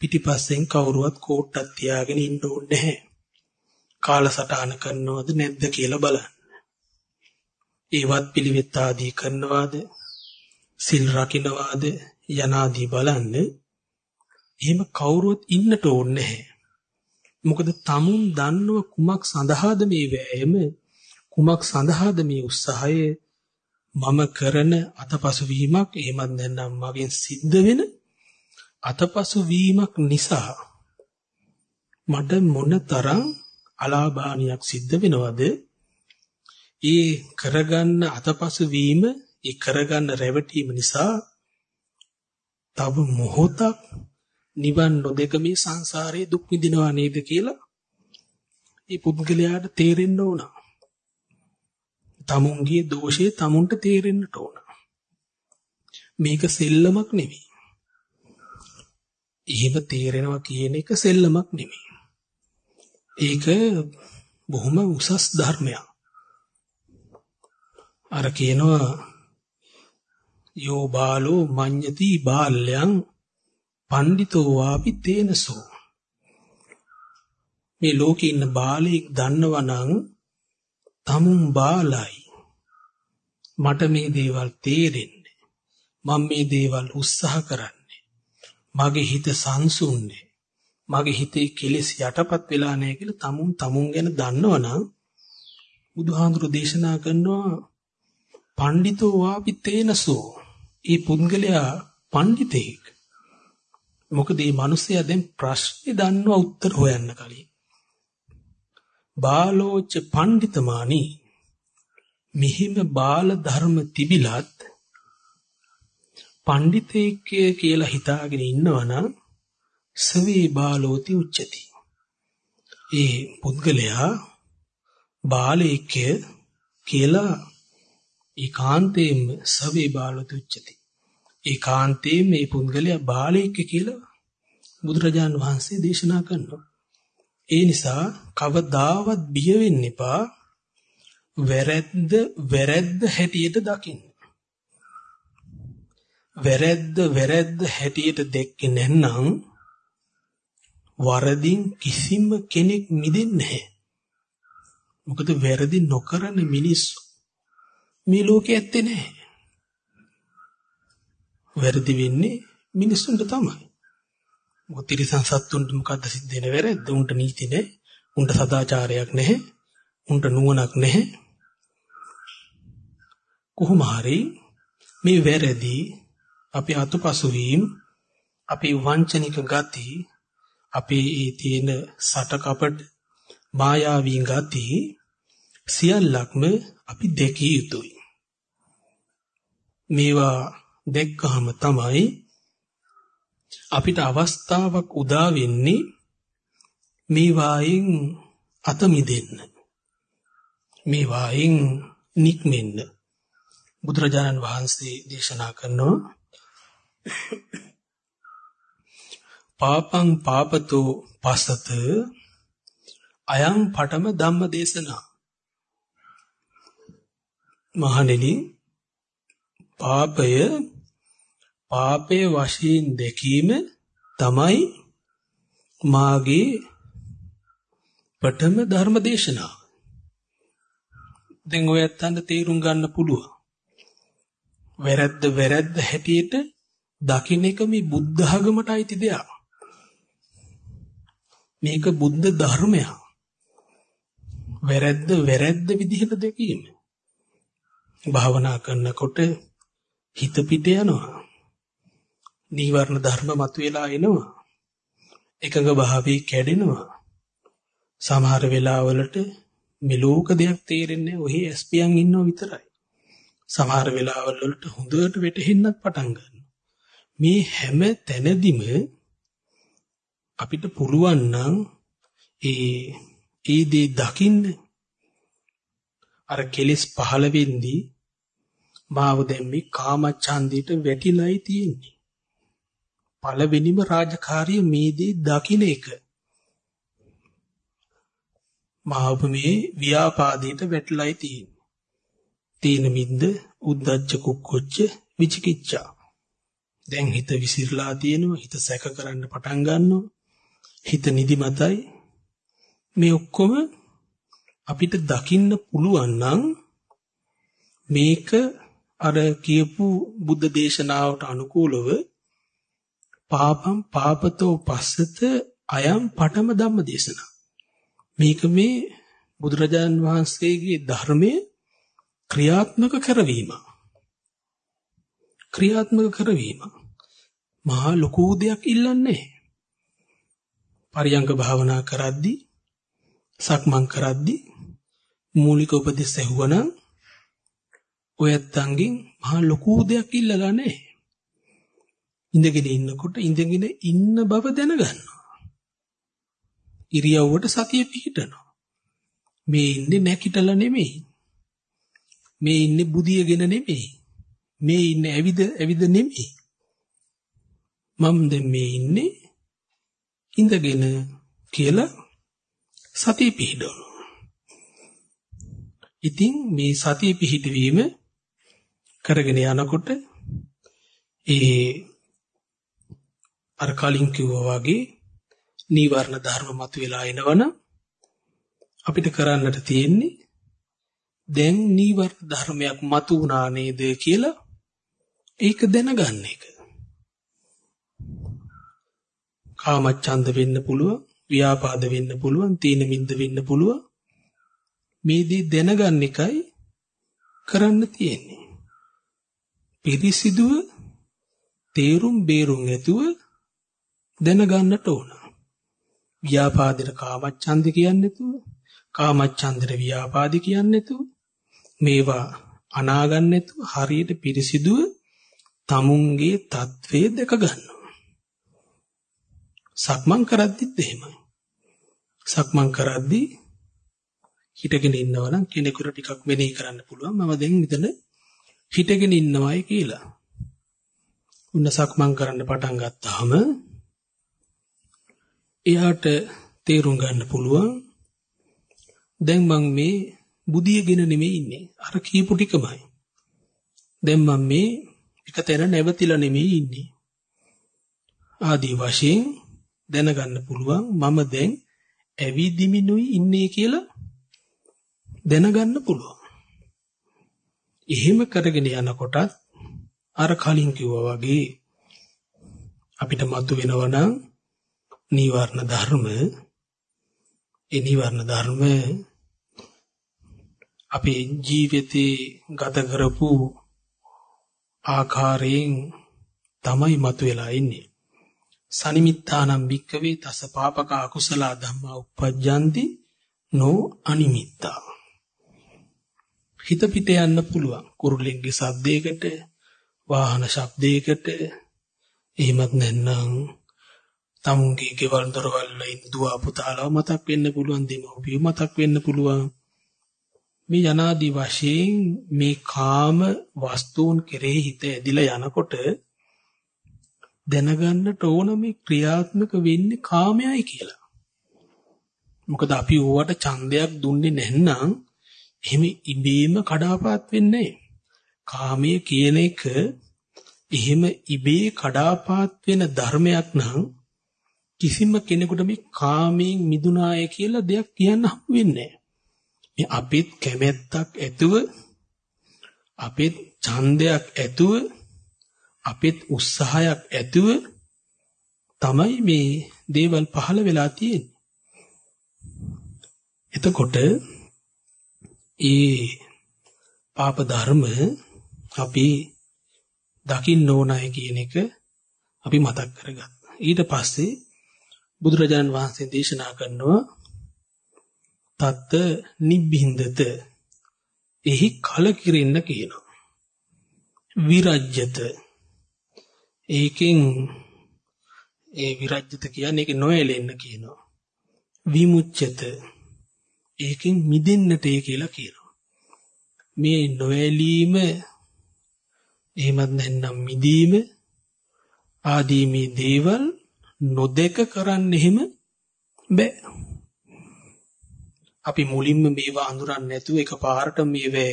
පිටිපස්සෙන් කවුරුවත් කෝට්ටක් තියාගෙන ඉන්න ඕනේ නැහැ. කාලසටහන කරනවද නැද්ද කියලා බලන්න. ඒවත් පිළිවෙත් ආදී කරනවාද සිල් රකින්නවාද යනාදී බලන්න එහෙම කවුරුවත් ඉන්නට ඕනේ නැහැ. මොකද tamun දන්නව කුමක් සඳහාද මේ වෑයම? කුමක් සඳහාද මේ උත්සාහය? මම කරන අතපසු වීමක් එහෙමත් නැත්නම් මගෙන් සිද්ධ වෙන අතපසු වීමක් නිසා මට මොන තරම් අලාභානියක් සිද්ධ වෙනවද? ඒ කරගන්න අතපසු වීම ඒ කරගන්න රැවටීම නිසා තව මොහොතක් නිවන් නොදක මේ සංසාරයේ දුක් විඳිනවා නේද කියලා ඒ පුද්ගලයාට තේරෙන්න ඕන. තමුන්ගේ දෝෂේ තමුන්ට තේරෙන්නට ඕන. මේක සෙල්ලමක් නෙමෙයි. එහෙම තේරෙනවා කියන එක සෙල්ලමක් නෙමෙයි. ඒක බොහොම උසස් ධර්මයක්. අර කියනවා යෝ බාලෝ මඤ්ඤති බාල්‍යං පණ්ඩිතෝ වාපි තේනසෝ. මේ ලෝකේ ඉන්න බාලයෙක් දන්නවනම් තමුන් බාලයි. මට මේ දේවල් තේරෙන්නේ. මම මේ දේවල් උත්සාහ කරන්නේ. මගේ හිත සංසුන්නේ. මගේ හිතේ කෙලෙස් යටපත් වෙලා නැහැ කියලා තමුන් තමුන් ගැන දන්නවනම් බුදුහාඳුරු දේශනා කරනවා පඬිතෝ වාපි තේනසෝ. ඒ පුද්ගලයා පඬිතෙක්. මොකද මේ මිනිස්සයා දැන් ප්‍රශ්නේ දන්නවා උත්තර හොයන්න කලින් බාලෝච පඬිතමානි මිහිම බාල ධර්ම තිබිලත් පඬිතෙක් කියලා හිතාගෙන ඉන්නවනම් සවේ බාලෝති උච්චති ඒ පුද්ගලයා බාලයෙක් කියලා ඒකාන්තයෙන්ම සවේ බාලතුච්චති. ඒකාන්තයෙන් මේ පුද්ගලයා බාලයෙක් කියලා බුදුරජාන් වහන්සේ දේශනා කරනවා. ඒ නිසා කවදාවත් බිය වෙන්න එපා. වැරද්ද වැරද්ද හැටියට දකින්න. වැරද්ද වැරද්ද හැටියට දැක්කේ නැත්නම් වරදින් කිසිම කෙනෙක් මිදෙන්නේ නැහැ. මොකද වැරදි නොකරන මිනිස්සු මේ ලෝකේ ඇත්තේ නැහැ. වැරදි වෙන්නේ මිනිස්සුන්ට තමයි. මොකද තිරිසන් සත්තුන්ට මොකද්ද සිද්ධ වෙන වැරද්ද? උන්ට නීති නැහැ. උන්ට සදාචාරයක් නැහැ. උන්ට නුවණක් නැහැ. කොහොම හරි මේ වැරදි අපි අතුපසු වීම අපේ වංචනික ගති අපේ ඒ තියෙන සටකපට මායාවී ගති සියල්ලක්ම අපි දෙකිය යුතුයි. මේවා දැක්කහම තමයි අපිට අවස්ථාවක් උදා වෙන්නේ මේ වායෙන් අත මිදෙන්න. මේ වායින් නික්මෙන්න බුදුරජාණන් වහන්සේ දේශනා කරනවා පාපං පාපතෝ පසත අයං පඨම ධම්ම දේශනා මහණෙනි පාපය පාපයේ වශයෙන් දැකීම තමයි මාගේ පඨම ධර්ම දේශනාව. දැන් ඔය ඇත්තන්ට තේරුම් ගන්න පුළුවන්. වැරද්ද වැරද්ද හැටියට දකින්න එක මේ බුද්ධ ධර්මයට අයිති දෙයක්. මේක බුද්ධ ධර්මයක්. වැරද්ද වැරද්ද විදිහට දැකීම. භාවනා කරනකොට හිත පිට යනවා. නීවරණ ධර්ම මතුවලා එනවා. එකඟ භාවී කැඩෙනවා. සමහර වෙලාවලට මෙලෝක දෙයක් තේරෙන්නේ ඔහි ඇස්පියන් ඉන්නව විතරයි. සමහර වෙලාවල් වලට හොඳට වැටහෙන්නත් පටන් ගන්නවා. මේ හැම තැනදිම අපිට පුළුවන් නම් ඒ ඒ දේ දකින්න අර කෙලෙස් පහළ වෙන්නේ මාව දැන් මේ කාමච්ඡන්දයට වැටිලායි තියෙන්නේ. පළවෙනිම රාජකාරිය මේ දේ දකින්න එක. මාව මේ ව්‍යාපාදයට වැටලායි තියෙන්නේ. තීන මිද්ද උද්දච්ච කුක්කොච්ච විචිකිච්ඡා. දැන් හිත විසිරලා තියෙනවා හිත සැක කරන්න පටන් ගන්නවා. හිත නිදිමතයි මේ ඔක්කොම අපිට දකින්න පුළුවන් නම් මේක අර කියපු බුද්ධ දේශනාවට අනුකූලව පාපම් පාපතෝ පස්සත අයම් පඨම ධම්ම දේශනා මේක මේ බුදුරජාන් වහන්සේගේ ධර්මයේ ක්‍රියාත්මක කරවීම. ක්‍රියාත්මක කරවීම. මහා ලොකු දෙයක් ඉල්ලන්නේ. පරියංග භාවනා කරද්දී සක්මන් කරද්දී මූලික උපදෙස් ඇහුවනම් ඔයත්න්ගෙන් මහා ලොකු දෙයක් ඉල්ලලා නැහැ. ඉඳගෙන ඉන්නකොට ඉඳගෙන ඉන්න බව දැනගන්නවා. ඉරියව්වට සතිය පිහිටනවා. මේ ඉන්නේ නැකිටලා නෙමෙයි. මේ ඉන්නේ බුදියගෙන නෙමෙයි. මේ ඉන්නේ ඇවිද ඇවිද නෙමෙයි. මම දැන් මේ ඉන්නේ ඉඳගෙන කියලා සතිය පිහිටවනවා. ඉතින් මේ සතිය පිහිටවීම කරගෙන යනකොට ඒ අර කලින් කිව්වා වගේ නීවරණ ධර්ම මතුවලා එනවනම් අපිට කරන්නට තියෙන්නේ දැන් නීවරණ ධර්මයක් මතු වුණා නේද කියලා ඒක දැනගන්න එක. කාමච්ඡන්ද වෙන්න පුළුවන්, ව්‍යාපාද වෙන්න පුළුවන්, තීන මිද්ද වෙන්න පුළුවන්. මේ දේ දැනගන්න එකයි කරන්න තියෙන්නේ. පිරිසිදුව තේරුම් බේරුම් ඇතුව දැනගන්නට ඕන. ව්‍යාපාදයට කාමච්ඡන්ද කියන්නේ නැතුව, කාමච්ඡන්දට ව්‍යාපාද කියන්නේ නැතුව මේවා අනාගන්න නැතුව හරියට පිරිසිදුව තමුන්ගේ తත්වයේ දැක ගන්නවා. සක්මන් කරද්දිත් එහෙමයි. සක්මන් කරද්දී හිටගෙන ඉන්නවා නම් කෙනෙකුට ටිකක් මෙනෙහි කරන්න පුළුවන්. මම දැන් මෙතන හිටගෙන ඉන්නවයි කියලා. උන්න සක්මන් කරන්න පටන් ගත්තාම එයාට තේරුම් ගන්න පුළුවන් දැන් මම මේ බුදියගෙන නෙමෙයි ඉන්නේ. අර කියපු ටිකමයි. දැන් මම මේ එකතැන නැවතිලා නෙමෙයි ඉන්නේ. ආදී වශයෙන් දැනගන්න පුළුවන් මම දැන් ඇවිදිමිනුයි ඉන්නේ කියලා දැනගන්න පුළුවන්. එහෙම කරගෙන යනකොටත් අර කලින් කිව්වා වගේ අපිට මතු වෙනවනම් නීවරණ ධර්ම ඒ නීවරණ ධර්ම අපේ ජීවිතේ ගත කරපු ආකාරයෙන් තමයි මතුවලා ඉන්නේ. සනිමිත්තානම් භික්කවේ තස පාපක අකුසල ධම්මා uppajjanti no අනිමිත්තා. හිත පිට යන්න පුළුවන්. කුරුල්ලෙන්ගේ ශබ්දයකට, වාහන ශබ්දයකට, එහෙමත් නැත්නම් තමුන්ගේ ගෙවල් දොරවල් වල ඉන්න දුව පුතාලව මතක් වෙන්න පුළුවන්, දෙමව්පියෝ මතක් වෙන්න පුළුවන්. මේ යනාදී වශයෙන් මේ කාම වස්තුන් කෙරෙහි හිත ඇදිලා යනකොට දැනගන්නට ඕන මේ ක්‍රියාත්මක වෙන්නේ කාමයයි කියලා. මොකද අපි ඕවට ඡන්දයක් දුන්නේ නැත්නම් එහෙම ඉබේම කඩාපාත් වෙන්නේ කාමයේ කියන එක එහෙම ඉබේ කඩාපාත් වෙන ධර්මයක් නම් කිසිම කෙනෙකුට මේ කාමයෙන් මිදුනාය කියලා දෙයක් කියන්න හම් වෙන්නේ නැහැ. අපිත් කැමැත්තක් ඇතුව අපිත් ඡන්දයක් ඇතුව අපිත් උත්සාහයක් ඇතුව තමයි මේ දේවල් පහළ වෙලා තියෙන්නේ. එතකොට ඒ පාප ධර්ම අපි දකින්න ඕනයි කියන එක අපි මතක් කරගත්තා. ඊට පස්සේ බුදුරජාණන් වහන්සේ දේශනා කරනවා තත්ත නිබ්බින්දත එහි කලකිරෙන්න කියනවා. විරජ්‍යත ඒකෙන් ඒ විරජ්‍යත කියන්නේ ඒක නොයලෙන්න කියනවා. විමුච්ඡත ඒකෙන් මිදෙන්නට ඒ කියලා කියනවා. මේ නොයලීම එහෙමත් නැත්නම් මිදීම ආදී මේ දේවල් නොදක කරන්න එහෙම බෑ. අපි මුලින්ම මේවා අඳුරන්නේ නැතුව එකපාරට මේවේ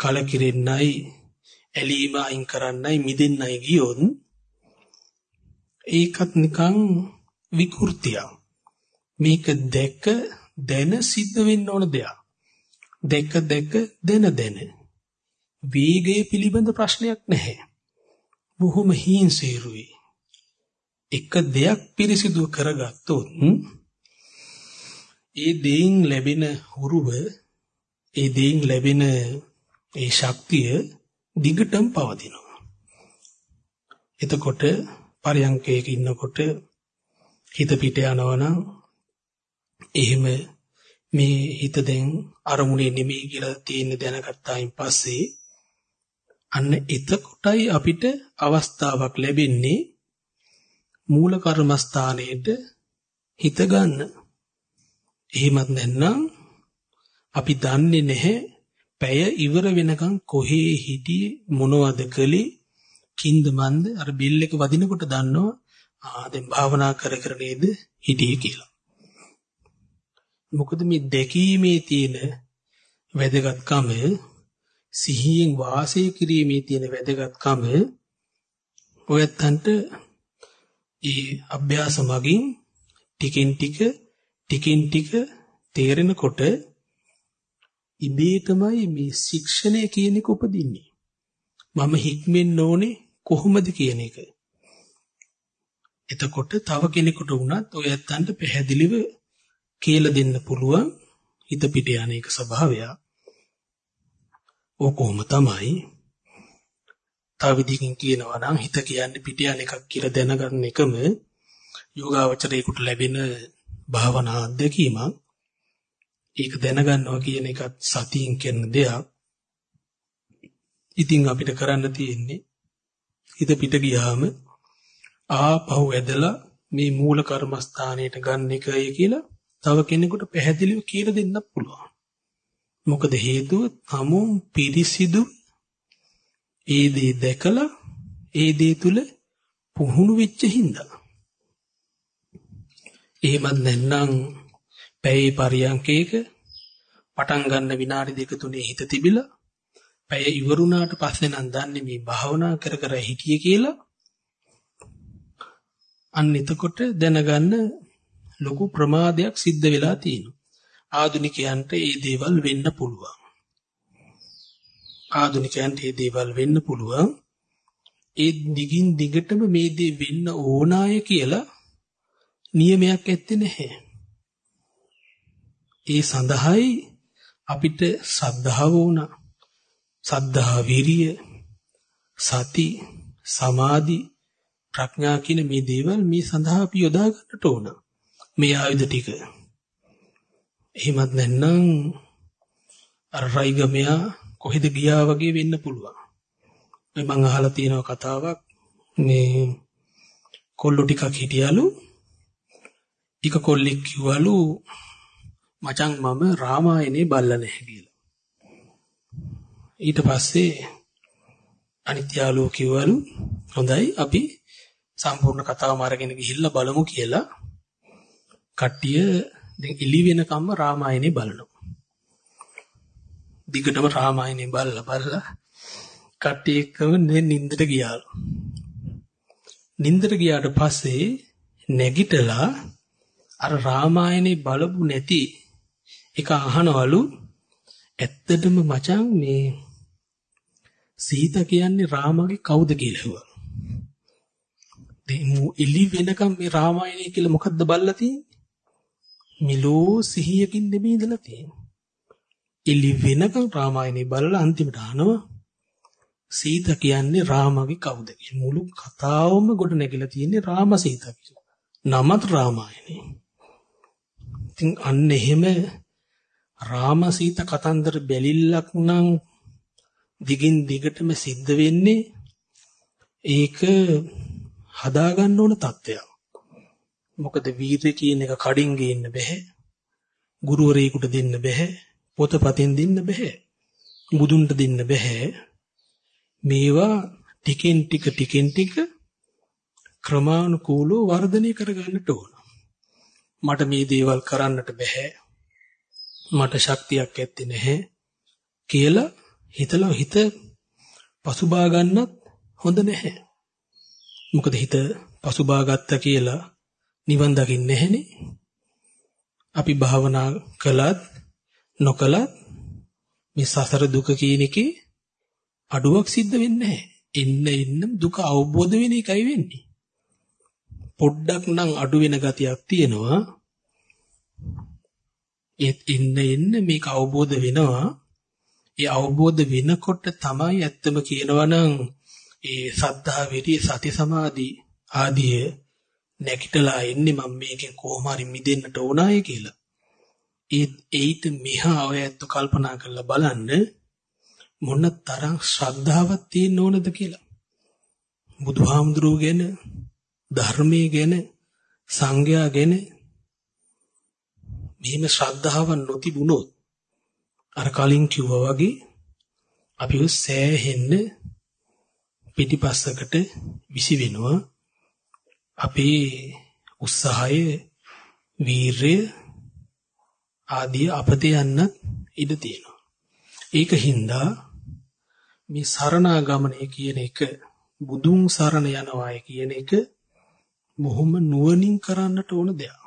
කලකිරෙන්නයි ඇලීම අයින් කරන්නයි මිදෙන්නයි ගියොත් ඒකත් නිකන් විකෘතියක්. මේක දැක දැන සිද්ධ වෙන්න ඕන දෙයක්. දැක දැක දැන දැන. වේගය පිළිබඳ ප්‍රශ්නයක් නැහැ. බොහොම හීන්සේරුයි. එක දෙයක් පිරිසිදු කරගත්තොත් ඒ දෙයින් ලැබෙන හුරුව ඒ දෙයින් ලැබෙන ඒ ශක්තිය දිගටම පවතිනවා. එතකොට පරයන්කයක ඉන්නකොට හිත පිට යනවනම් එහෙම මේ හිත දැන් අරමුණේ නෙමෙයි කියලා තියෙන දැනගත්තායින් පස්සේ අන්න එතකොටයි අපිට අවස්ථාවක් ලැබෙන්නේ මූල කර්මස්ථානයේට හිත ගන්න. එහෙමත් නැත්නම් අපි දන්නේ නැහැ පැය ඉවර වෙනකන් කොහේ හිටියේ මොනවද කළේ කින්ද මන්ද අර බිල් එක වදිනකොට දන්නවා ආ දැන් භාවනා කර කර නේද හිටියේ කියලා. මොකද මේ දැකීමේ තියෙන වැදගත්කම සිහියෙන් වාසය කිරීමේ තියෙන වැදගත්කම ඔයත්තන්ට ඒ අභ්‍යාස මගින් ටිකෙන් ටික ටිකෙන් ටික තේරෙනකොට ඉබේ තමයි මේ ශික්ෂණය කියන එක උපදින්නේ. මම හික්මෙන්න ඕනේ කොහොමද කියන එක. එතකොට තව කෙනෙකුට වුණත් ඔය ඇත්තන්ට පැහැදිලිව කියලා දෙන්න පුළුවන් හිත පිට යන එක ස්වභාවය. ඕක කොහොම තමයි. තව විදිහකින් කියනවා නම් හිත කියන්නේ පිට යන එකක් කියලා දැනගන්න එකම යෝගාවචරයේකට ලැබෙන භාවනා අත්දැකීමක්. ඒක දැනගන්නවා කියන එකත් සතියෙන් කරන දෙයක්. ඉතින් අපිට කරන්න තියෙන්නේ හිත පිට ගියාම ආපහු ඇදලා මේ මූල කර්මස්ථානයට ගන්න එකයි කියලා තව කෙනෙකුට පැහැදිලිව කියලා දෙන්නත් පුළුවන්. මොකද හේතුව තමුන් පිරිසිදු ඒ දේ දැකලා ඒ දේ තුල පුහුණු වෙච්ච හින්දා. එහෙමත් නැත්නම් පැය පරියන්කේක පටන් ගන්න විනාඩි දෙක තුනේ හිත තිබිලා පැය ඉවරුණාට පස්සේ නම් දන්නේ මේ භාවනා කර කර හිටියේ කියලා අන්න එතකොට දැනගන්න ලොකු ප්‍රමාදයක් සිද්ධ වෙලා තියෙනවා. ආදුනිකයන්ට මේ දේවල් වෙන්න පුළුවන්. ආදුනිකයන්ට මේ දේවල් වෙන්න පුළුවන්. ඒ දිගින් දිගටම මේ දේ වෙන්න ඕනාය කියලා නියමයක් ඇත්තේ නැහැ. ඒ සඳහායි අපිට සද්ධාව වුණා. සද්ධා විරිය සති සමාධි ප්‍රඥා කියන මේ දේවල් මේ සඳහා අපි යොදා ගන්නට ඕන. මේ ආයුධ ටික. එහෙමත් නැත්නම් අර රයිගමයා කොහෙද ගියා වගේ වෙන්න පුළුවන්. මේ මං අහලා තියෙන කතාවක් මේ කොල්ලෝ ටිකක් හිටියලු ටික කොල්ලෙක් කිව්වලු මචං මම රාමායනේ බල්ලා නැහැ කියලා. ඊට පස්සේ අනිත් යාළුවෝ කිව්වලු හොඳයි අපි සම්පූර්ණ කතාවම අරගෙන ගිහිල්ලා බලමු කියලා කට්ටිය දැන් එළි වෙනකම්ම රාමායනේ බලනවා. දිගටම රාමායනේ බලලා බලලා කට්ටිය එක්කම නින්දට ගියාලු. නින්දට ගියාට පස්සේ නැගිටලා අර රාමායනේ බලපු නැති එක අහනවලු ඇත්තටම මචං මේ සීතා කියන්නේ රාමගේ කවුද කියලා ඇහුවා. දැන් එළි වෙනකම් මේ රාමායනය කියලා මොකද්ද බලලා තියෙන්නේ? මිලෝ සිහියකින් නෙමෙයි ඉඳලා තියෙන්නේ. එළි වෙනකම් රාමායනේ බලලා අන්තිමට අහනවා සීතා කියන්නේ රාමගේ කවුද කියලා. මුළු කතාවම ගොඩ නැගිලා තියෙන්නේ රාම සීතා කියලා. නමත් රාමායනේ. ඉතින් අන්න එහෙම රාම සීතා කතන්දර බැලිල්ලක් නම් දිගින් දිගටම සිද්ධ වෙන්නේ ඒක හදාගන්න ඕන தත්ත්වයක්. මොකද වීරය කියන එක කඩින් ගේන්න බෑ. ගුරුවරයෙකුට දෙන්න බෑ. පොතපතෙන් දෙන්න බෑ. බුදුන්ට දෙන්න බෑ. මේවා ටිකෙන් ටික ටිකෙන් ටික ක්‍රමානුකූලව වර්ධනය කරගන්නට ඕන. මට මේ දේවල් කරන්නට බෑ. මට ශක්තියක් ඇත්තේ නැහැ කියලා හිතලා හිත පසුබා ගන්නත් හොඳ නැහැ. මොකද හිත පසුබා ගත්තා කියලා නිවන් දකින්නේ නැහනේ. අපි භාවනා කළත් නොකළත් මේ සසර දුක කියන එකේ අඩුවක් සිද්ධ වෙන්නේ නැහැ. එන්න එන්න දුක අවබෝධ වෙන එකයි වෙන්නේ. පොඩ්ඩක් නම් අඩු වෙන ගතියක් තියෙනවා. ඒත් එන්න එන්න මේක අවබෝධ වෙනවා. ඒ අවබෝධ වෙනකොට තමයි ඇත්තම කියනවනම් ඒ සද්ධා විරිය සති සමාධි ආදී නැගිටලා එන්නේ මම මේකෙන් කොහොම හරි මිදෙන්නට ඕනායි කියලා. ඒ ඒිට මෙහා ඔය ඇත්ත කල්පනා කරලා බලන්න මොන තරම් ශ්‍රද්ධාවක් තියෙන්න ඕනද කියලා. බුදුහාමුදුරුවෝ ගැන ධර්මයේ ගැන සංඝයා ගැන මෙහෙම ශ්‍රද්ධාවක් නොතිබුණොත් අර කලින් කිව්වා වගේ අපි සෑහෙන්න පිටිපස්සකට විසි වෙනවා අපේ උත්සාහය වීරය ආදී අපතේ යන්න ඉඩ තියෙනවා. ඒක හින්දා මේ සරණාගමනය කියන එක බුදුන් සරණ යනවාය කියන එක බොහොම නුවණින් කරන්නට ඕන දෙයක්.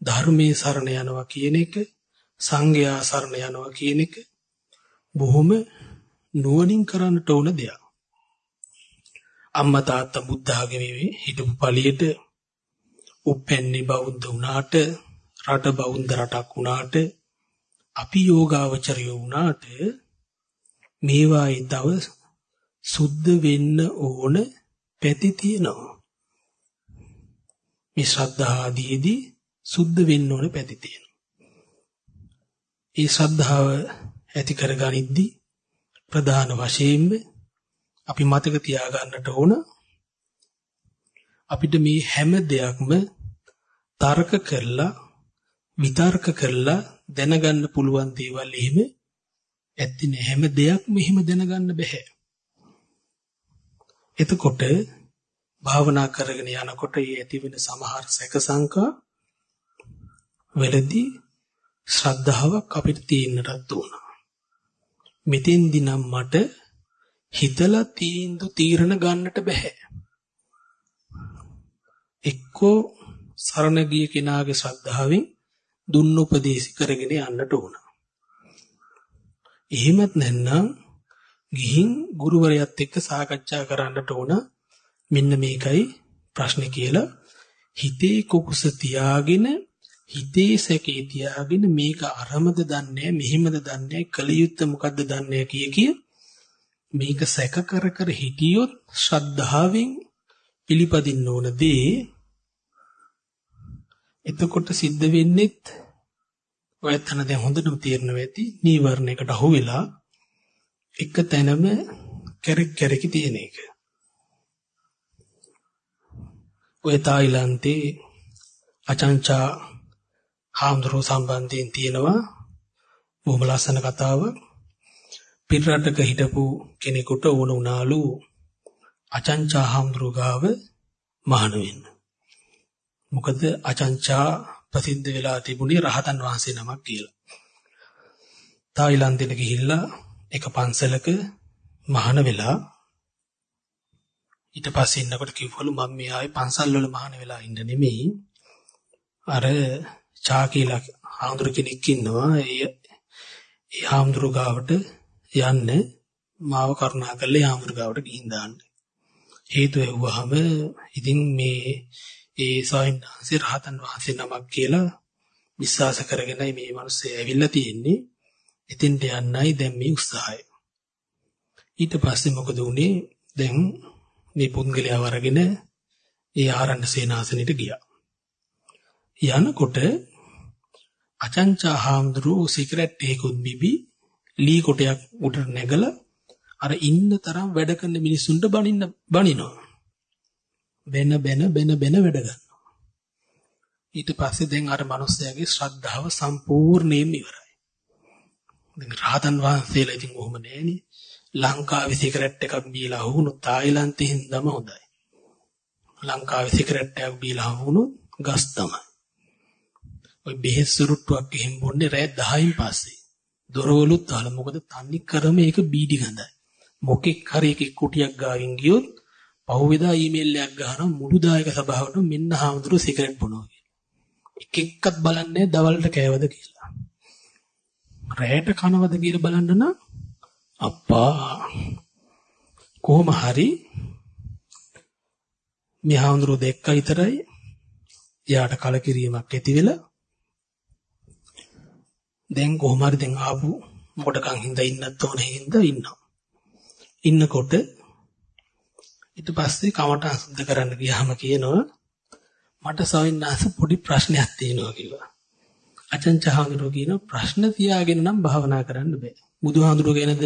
ධර්මයේ සරණ යනවා කියන එක සංඝයා සරණ යනවා කියන එක බොහොම නුවණින් කරන්නට ඕන දෙයක්. අම්මා තාත්තා බුද්ධ ආගමේ හිටපු පළියට උපැන්නේ බෞද්ධ වුණාට රට බෞද්ධ රටක් වුණාට අපි යෝගාවචරය වුණාට මේවායි තව සුද්ධ වෙන්න ඕන පැති තියෙනවා. මේ ශ්‍රද්ධා ආදීදී සුද්ධ වෙන්න ඕන පැති තියෙනවා. ඒ ශ්‍රද්ධාව ඇති කරගනිද්දී ප්‍රධාන වශයෙන්ම අපි මතක තියාගන්නට ඕන අපිට මේ හැම දෙයක්ම තර්ක කරලා විතර්ක කරලා දැනගන්න පුළුවන් දේවල් එහෙම ඇත්ති නෑ හැම දෙයක්ම එහෙම දැනගන්න බෑ. එතකොට භාවනා කරගෙන යනකොට ඒ ඇති වෙන සමහර සැක සංකා වෙලදී ශ්‍රද්ධාවක් අපිට තියෙන්නටත් උන. මෙතෙන්දි නම් මට හිතලා තීන්දුව තීරණ ගන්නට බෑ. එක්කෝ සරණ ගිය කෙනාගේ ශ්‍රද්ධාවෙන් දුන්න උපදේශ කරගෙන යන්නට ඕන. එහෙමත් නැත්නම් ගිහින් ගුරුවරයාත් එක්ක සාකච්ඡා කරන්නට ඕන මෙන්න මේකයි ප්‍රශ්නේ කියලා හිතේ කුකුස තියාගෙන හිතේ සැකේ තියාගෙන මේක අරමද දන්නේ මෙහෙමද දන්නේ කලියුත්ත මොකද්ද දන්නේ කිය කිය මේක සැක කර කර හිටියොත් ශ්‍රද්ධාවෙන් පිළිපදින්න ඕන දේ එතකොට සිද්ධ වෙන්නේත් ඔයතන දැන් හොඳටම තේරෙනවා ඇති නීවරණයකට අහු වෙලා එක තැනම කැරක් කැරකි තියෙන එක. ඔය තායිලන්තේ අචංචා හාමුදුරුවෝ සම්බන්ධයෙන් තියෙනවා බොහොම ලස්සන කතාවක්. පිටරටක හිටපු කෙනෙකුට ඕන වුණාලු අචංචා හාමුදුරුවෝ මහාන වෙන්න. මොකද අචංචා ප්‍රසිද්ධ වෙලා තිබුණේ රහතන් වහන්සේ නමක් කියලා. තායිලන්තෙට ගිහිල්ලා එක පන්සලක මහාන වෙලා ඊට පස්සේ ඉන්නකොට කිව්වලු මම මේ ආයේ පන්සල් වල මහාන වෙලා ඉන්න නෙමෙයි. අර චා කියලා හාමුදුර කෙනෙක් ඉන්නවා. ඒ ඒ හාමුදුරු ගාවට යන්න මාව කරුණා කරලා හාමුදුරු ගාවට ගිහින් දාන්න. හේතුව ඇහුවාම ඉතින් මේ ඒ සාහිණාංශේ රහතන් වහන්සේ නමක් කියලා විශ්වාස කරගෙනයි මේ මිනිස්සු ඇවිල්ලා තියෙන්නේ එතෙන්ට යන්නයි දැන් මේ උත්සාහය ඊට පස්සේ මොකද වුනේ දැන් මේ පුද්ගලයාව අරගෙන ඒ ආරණ්‍ය සේනාසනෙට ගියා. යනකොට අචංචා හාමුදුරුවෝ සිගරට් එකකුත් බිබි ලී කොටයක් උඩට නැගලා අර ඉන්න තරම් වැඩ කරන මිනිස්සුන්ට බනින්න බනිනවා. බෙන බෙන බෙන බෙන වැඩ ගන්නවා. ඊට පස්සේ දැන් අර මිනිස්යාගේ ශ්‍රද්ධාව සම්පූර්ණයෙන්ම ඉවරයි. දැන් රහතන් වහන්සේලා ඉතින් කොහොම නෑනේ. ලංකාවේ සිගරට් එකක් බීලා වුණොත් තායිලන්තේ හින්දාම හොඳයි. ලංකාවේ සිගරට් එකක් බීලා වුණොත් ගස් තමයි. ওই බෙහෙත් සුරුට්ටුවක් එහෙම බොන්නේ රෑ 10න් පස්සේ. දොරවලුත් අහලා මොකද තන්නේ කරම ඒක බීඩි ගඳයි. මොකෙක් හරි එකෙක් කුටියක් ගාවින් ගියොත් පහුවෙදා ඊමේල් එකක් ගහනවා මුළු දායක සභාවට මෙන්න හාමුදුරුව සිගරට් බොනවා කියලා. එක එක්කත් බලන්නේ දවල්ට කෑවද කියලා. රැයට කනවද කියලා බලන්න නම් අප්පා කොහොම හරි මේ හාමුදුරුව දැක්ක විතරයි එයාට කලකිරීමක් ඇති වෙලා දැන් කොහොම හරි දැන් ආපු මොකටකන් හින්දා ඉන්නත් ඕනේ හින්දා ඉන්නවා ඉන්නකොට ඊට පස්සේ කමට අසුද්ධ කරන්න ගියාම කියනවා මට සවින්නාස පොඩි ප්‍රශ්නයක් තියෙනවා කිව්වා අචංච හාමුදුරුවෝ කියන ප්‍රශ්න තියාගෙන නම් භාවනා කරන්න බෑ බුදුහාඳුරු ගැනද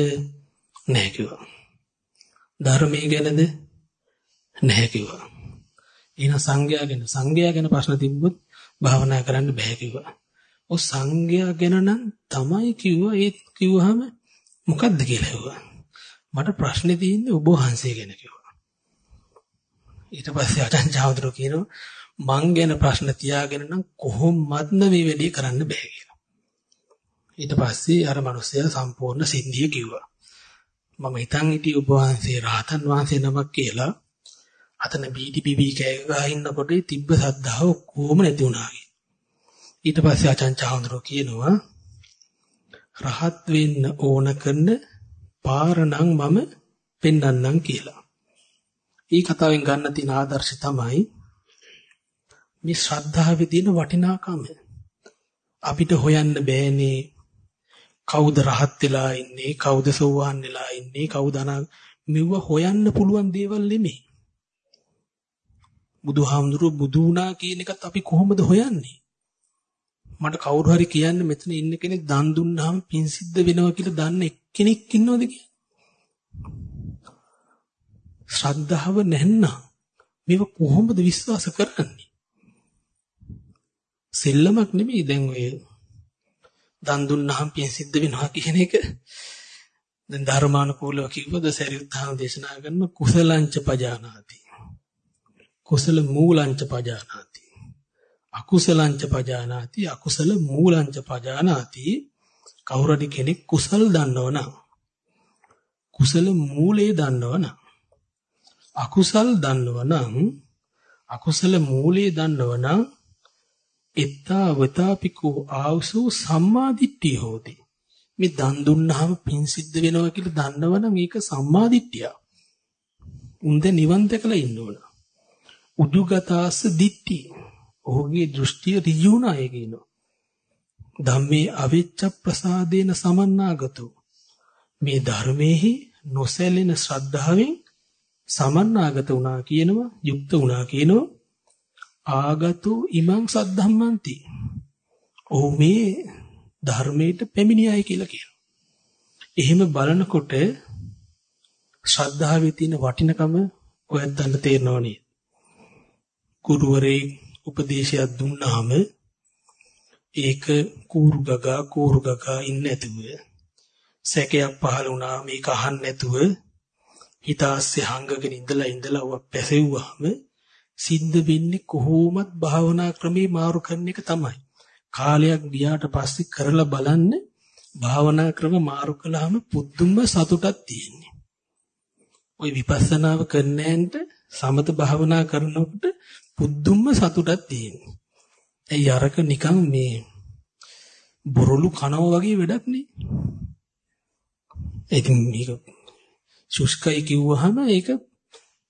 නැහැ කිව්වා. ධර්මයේ ගැනද නැහැ කිව්වා. එහෙනම් සංඝයා ගැන සංඝයා ගැන ප්‍රශ්න තිබ්බොත් භාවනා කරන්න බෑ කිව්වා. ඔය සංඝයා ගැන නම් තමයි කිව්වා ඒ කිව්වහම මොකද්ද කියලා ඇහුවා. මට ප්‍රශ්නේ තියෙන්නේ ඔබ වහන්සේ ගැන කිව්වා. ඊට පස්සේ අචංචාවදරු කියනවා මං ගැන ප්‍රශ්න තියාගෙන නම් කොහොමවත් මේ වැඩේ කරන්න බෑ කියලා. ඊට පස්සේ අර මිනිස්සයා සම්පූර්ණ සිද්ධිය කිව්වා. මම හිතන් හිටියේ ඔබ වහන්සේ රහතන් වහන්සේ නමක් කියලා. අතන බීටි බීබී කෑ ගහ ඉන්නකොට තිබ්බ සද්ධාව කොහොම නැති වුණා ඊට පස්සේ ආචාන්චාහඳුරෝ කියනවා රහත් වෙන්න ඕන කරන පාර නම් මම පෙන්වන්නම් කියලා. මේ කතාවෙන් ගන්න තියෙන ආදර්ශය තමයි මේ ශ්‍රද්ධාවේ තියෙන වටිනාකම. අපිට හොයන්න බෑනේ කවුද රහත් වෙලා ඉන්නේ කවුද සෝවාන් වෙලා ඉන්නේ කවුද අනා මෙව හොයන්න පුළුවන් දේවල් නෙමෙයි. බුදුහාමුදුරුවෝ බුදු වුණා කියන එකත් අපි කොහොමද හොයන්නේ? මට කවුරු හරි කියන්න මෙතන ඉන්න කෙනෙක් දන් දුන්නාම පින් සිද්ධ වෙනවා කියලා දන්න එක්කෙනෙක් ඉන්නවද කියලා? ශ්‍රද්ධාව නැන්නා. මේව කොහොමද විශ්වාස කරන්නේ? සෙල්ලමක් නෙමෙයි දැන් ඔය දන් දුන්නාම පින් සිද්ධ වෙනවා කියන එක. දැන් ධර්මානුකූලව කිව්වද සරියුත්හාම දේශනා කරන කුසලංච පජානාති. කුසල මූලංච පජානාති. අකුසලංච පජානාති අකුසල මූලංච පජානාති. කවුරුරි කෙනෙක් කුසල් දන්නවනම් කුසල මූලයේ දන්නවනම් අකුසල් දන්නවනම් අකුසල මූලයේ දන්නවනම් එත්තා වතාපිකෝ ආවසෝ සම්මාදිට්ඨිය හෝති. මේ දන් දුන්නාම පින් සිද්ධ වෙනවා කියලා දන්නවනම් මේක සම්මාදිට්ඨිය. උන්ද නිවන් දැකලා ඉන්න ඕන. උදුගතාස දිට්ඨි. ඔහුගේ දෘෂ්ටිය ඍජුණාය කියනවා. ධම්මේ අවිච්ඡ ප්‍රසාදේන සමන්නාගතෝ. මේ ධර්මයේ නොසැලෙන ශ්‍රද්ධාවෙන් සමන්නාගත වුණා කියනවා, යුක්ත වුණා කියනවා. ආගතු ඉමං සද්ධම්මන්ති. ඔහු මේ ධර්මයට පැමිණියයි කියලා කියනවා. එහෙම බලනකොට ශ්‍රද්ධාවේ තියෙන වටිනකම ඔයත්න්ට තේරෙනව නේද? ගුරුවරේ උපදේශයක් දුන්නාම ඒක කූරු ගගා කූරු ගගා ඉන්නේ නැතුව සැකයක් පහළ වුණා මේක අහන්න නැතුව හිතාස්සේ හංගගෙන ඉඳලා ඉඳලා ව පැසෙව්වහම සිද්ධ වෙන්නේ කොහොමත් භාවනා ක්‍රමේ මාරු කරන එක තමයි. කාලයක් ගියාට පස්සේ කරලා බලන්න භාවනා ක්‍රම මාරු කළාම පුදුම සතුටක් තියෙන්නේ. ওই විපස්සනාව කරන්නෑන්ට සමත භාවනා කරනකොට පුදුම සතුටක් තියෙන්නේ. ඒ අරක නිකන් මේ බොරළු කනව වගේ වැඩක් නේ. ඉතින් මේක සුෂ්කයි කිව්වහම ඒක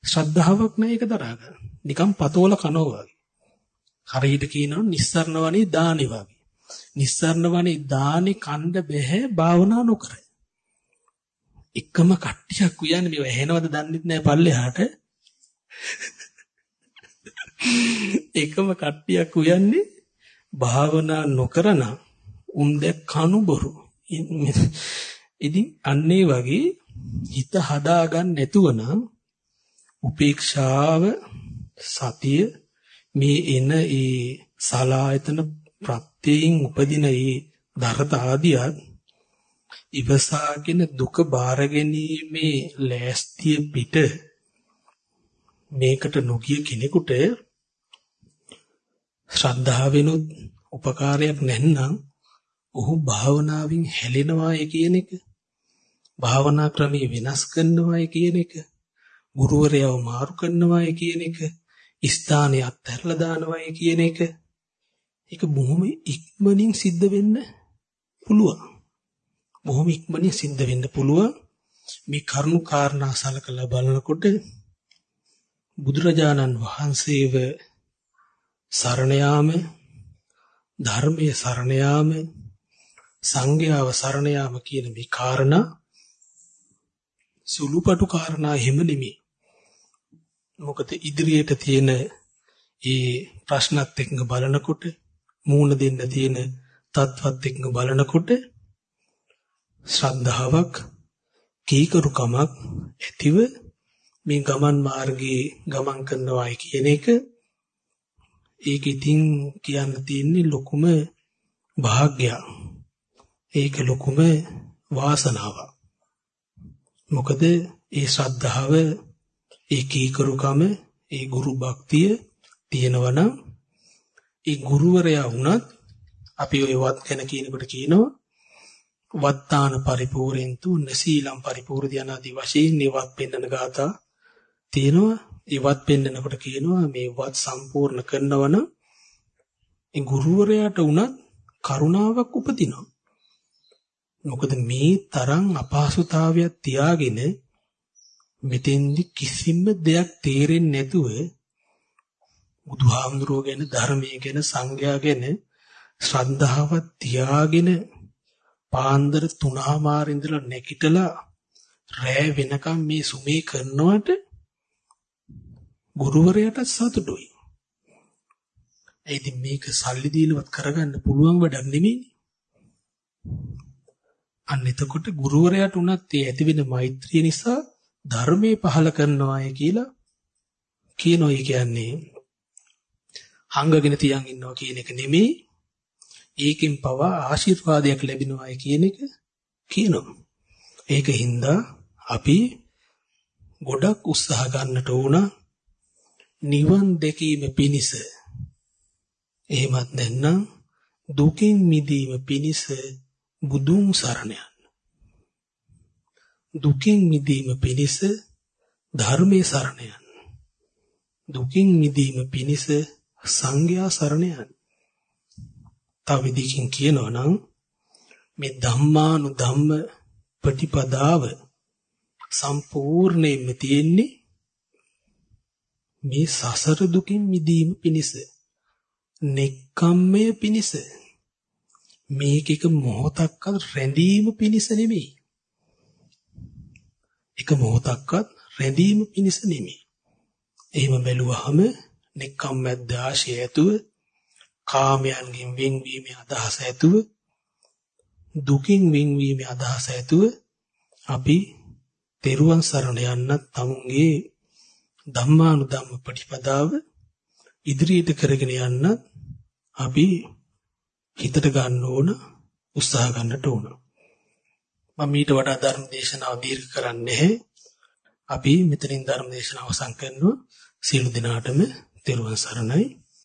ශ්‍රද්ධාවක් නෑ ඒක දරා ගන්න. නිකන් පතෝල කනෝ වගේ. හරියට කියනවා නිස්සරණ වනේ දානේ වගේ. නිස්සරණ වනේ දානේ කණ්ඩ බැහැ භාවනා නොකර. එකම කට්ටියක් කියන්නේ මේව ඇහෙනවද දන්නෙත් නෑ පල්ලෙහාට. එකම කට්ටියක් උයන්නේ භාවනා නොකරන උන් දැක් කණු බොරු. ඉතින් අන්නේ වගේ හිත හදාගන්න නැතුව නම් උපේක්ෂාව සතිය මේ එන ඒ සලායතන ප්‍රත්‍යයෙන් උපදින ඒ දරත ආදියත් ඉවසාගෙන දුක බාර ගැනීමේ ලෑස්තිය පිට මේකට නොගිය කෙනෙකුට ශ්‍රද්ධාවෙනුත් උපකාරයක් නැත්නම් ඔහු භාවනාවෙන් හැලෙනවාය කියන එක භාවනා ක්‍රමයේ වෙනස් කරනවාය කියන එක ගුරුවරයව මාරු කරනවාය කියන එක ස්ථානය අත්හැරලා දානවායි කියන එක ඒක බොහොම ඉක්මනින් සිද්ධ වෙන්න පුළුවන්. බොහොම ඉක්මනින් සිද්ධ වෙන්න පුළුවන්. මේ කරුණු කාරණා සලකලා බලනකොට බුදුරජාණන් වහන්සේව සරණ යාම ධර්මයේ සරණ යාම සංඝයාව සරණ යාම කියන මේ කාරණා සුළුපටු කාරණා හිම නෙමෙයි. මොකද ඉදිරියට තියෙන ඒ ප්‍රශ්නත් එක්ක බලනකොට මූණ දෙන්න තියෙන තත්වත් එක්ක බලනකොට ශ්‍රද්ධාවක් කීකරුකමක් ඇතිව මේ ගමන් මාර්ගයේ ගමන් කරනවායි කියන එක ඒක ඉතින් කියන්න තියෙන්නේ ලොකුම වාග්යක්. ඒක ලොකුම වාසනාවක්. මොකද ඒ ශ්‍රද්ධාව ඒ කීකරුකම ඒ ගුරු භක්තිය තියෙනවා නම් ඒ ගුරුවරයා වුණත් අපි ඔය වත් ගැන කියනකොට කියනවා වත්තාන පරිපූර්ණතු නසීලම් පරිපූර්ණ යනාදී වශයෙන් නිවත් පෙන්නන ගාථා තියෙනවා. ඒ වත් පෙන්නනකොට කියනවා මේ වත් සම්පූර්ණ කරනවන ඒ ගුරුවරයාට උනත් කරුණාවක් උපදිනවා. මොකද මේ තරම් අපහසුතාවයක් තියාගෙන මෙතෙන්දි කිසිම දෙයක් තේරෙන්නේ නැතුව බුදුහාමුදුරුවෝ ගැන ධර්මයේ ගැන සංඝයා ගැන ශ්‍රද්ධාවක් තියාගෙන පාන්දර 3:00 ඉඳලා නැගිටලා රෑ වෙනකම් මේ සුමේ කරනවට ගුරුවරයාට සතුටුයි. ඒ ඉතින් මේක සල්ලි දීලවත් කරගන්න පුළුවන් වැඩක් නෙමෙයි. අන්න එතකොට ගුරුවරයාට උනත් ඒ ඇති වෙන මෛත්‍රිය නිසා ධර්මයේ පහල කරනවාය කියලා කියනොයි කියන්නේ හංගගෙන තියන් ඉන්නවා කියන එක නෙමෙයි. ඒකෙන් පවා ආශිර්වාදයක් ලැබෙනවායි කියන එක කියනවා. ඒකින්ද අපි ගොඩක් උත්සාහ ගන්නට ඕන නිවන් දැකීම පිණිස. එහෙමත් නැත්නම් දුකින් මිදීම පිණිස බුදුන් සරණ යන්න දුකින් මිදීම පිණිස ධර්මයේ සරණ යන්න. දුකින් මිදීම පිණිස සංඝයා සරණ යන්න. තව විදිහකින් කියනවා නම් මේ ධම්මානු ධම්ම ප්‍රතිපදාව සම්පූර්ණයෙන්ම තියෙන්නේ මේ සසර දුකින් මිදීම පිණිස නෙක්ඛම්මය පිණිස මේක එක මොහොතක්වත් රැඳීම පිණිස නෙමෙයි එක මොහොතක්වත් රැඳීම පිණිස නෙමෙයි. එහෙම බැලුවහම නික්කම් මැද්ද ආශය ඇතුව කාමයන්ගෙන් වෙන්වීමේ අදහස ඇතුව දුකින් වෙන්වීමේ අදහස ඇතුව අපි තෙරුවන් සරණ යන්නත් තමුන්ගේ ධම්මානුධම්ම ප්‍රතිපදාව ඉදිරියට කරගෙන යන්නත් අපි හිතට ගන්න ඕන උත්සාහ ගන්නට ඕන. මම ඊට වඩා ධර්ම දේශනාව දීර්ඝ කරන්නේ නැහැ. අපි මෙතනින් ධර්ම දේශනාව අවසන් කරනවා. සියලු දෙනාටම තෙරුවන් සරණයි.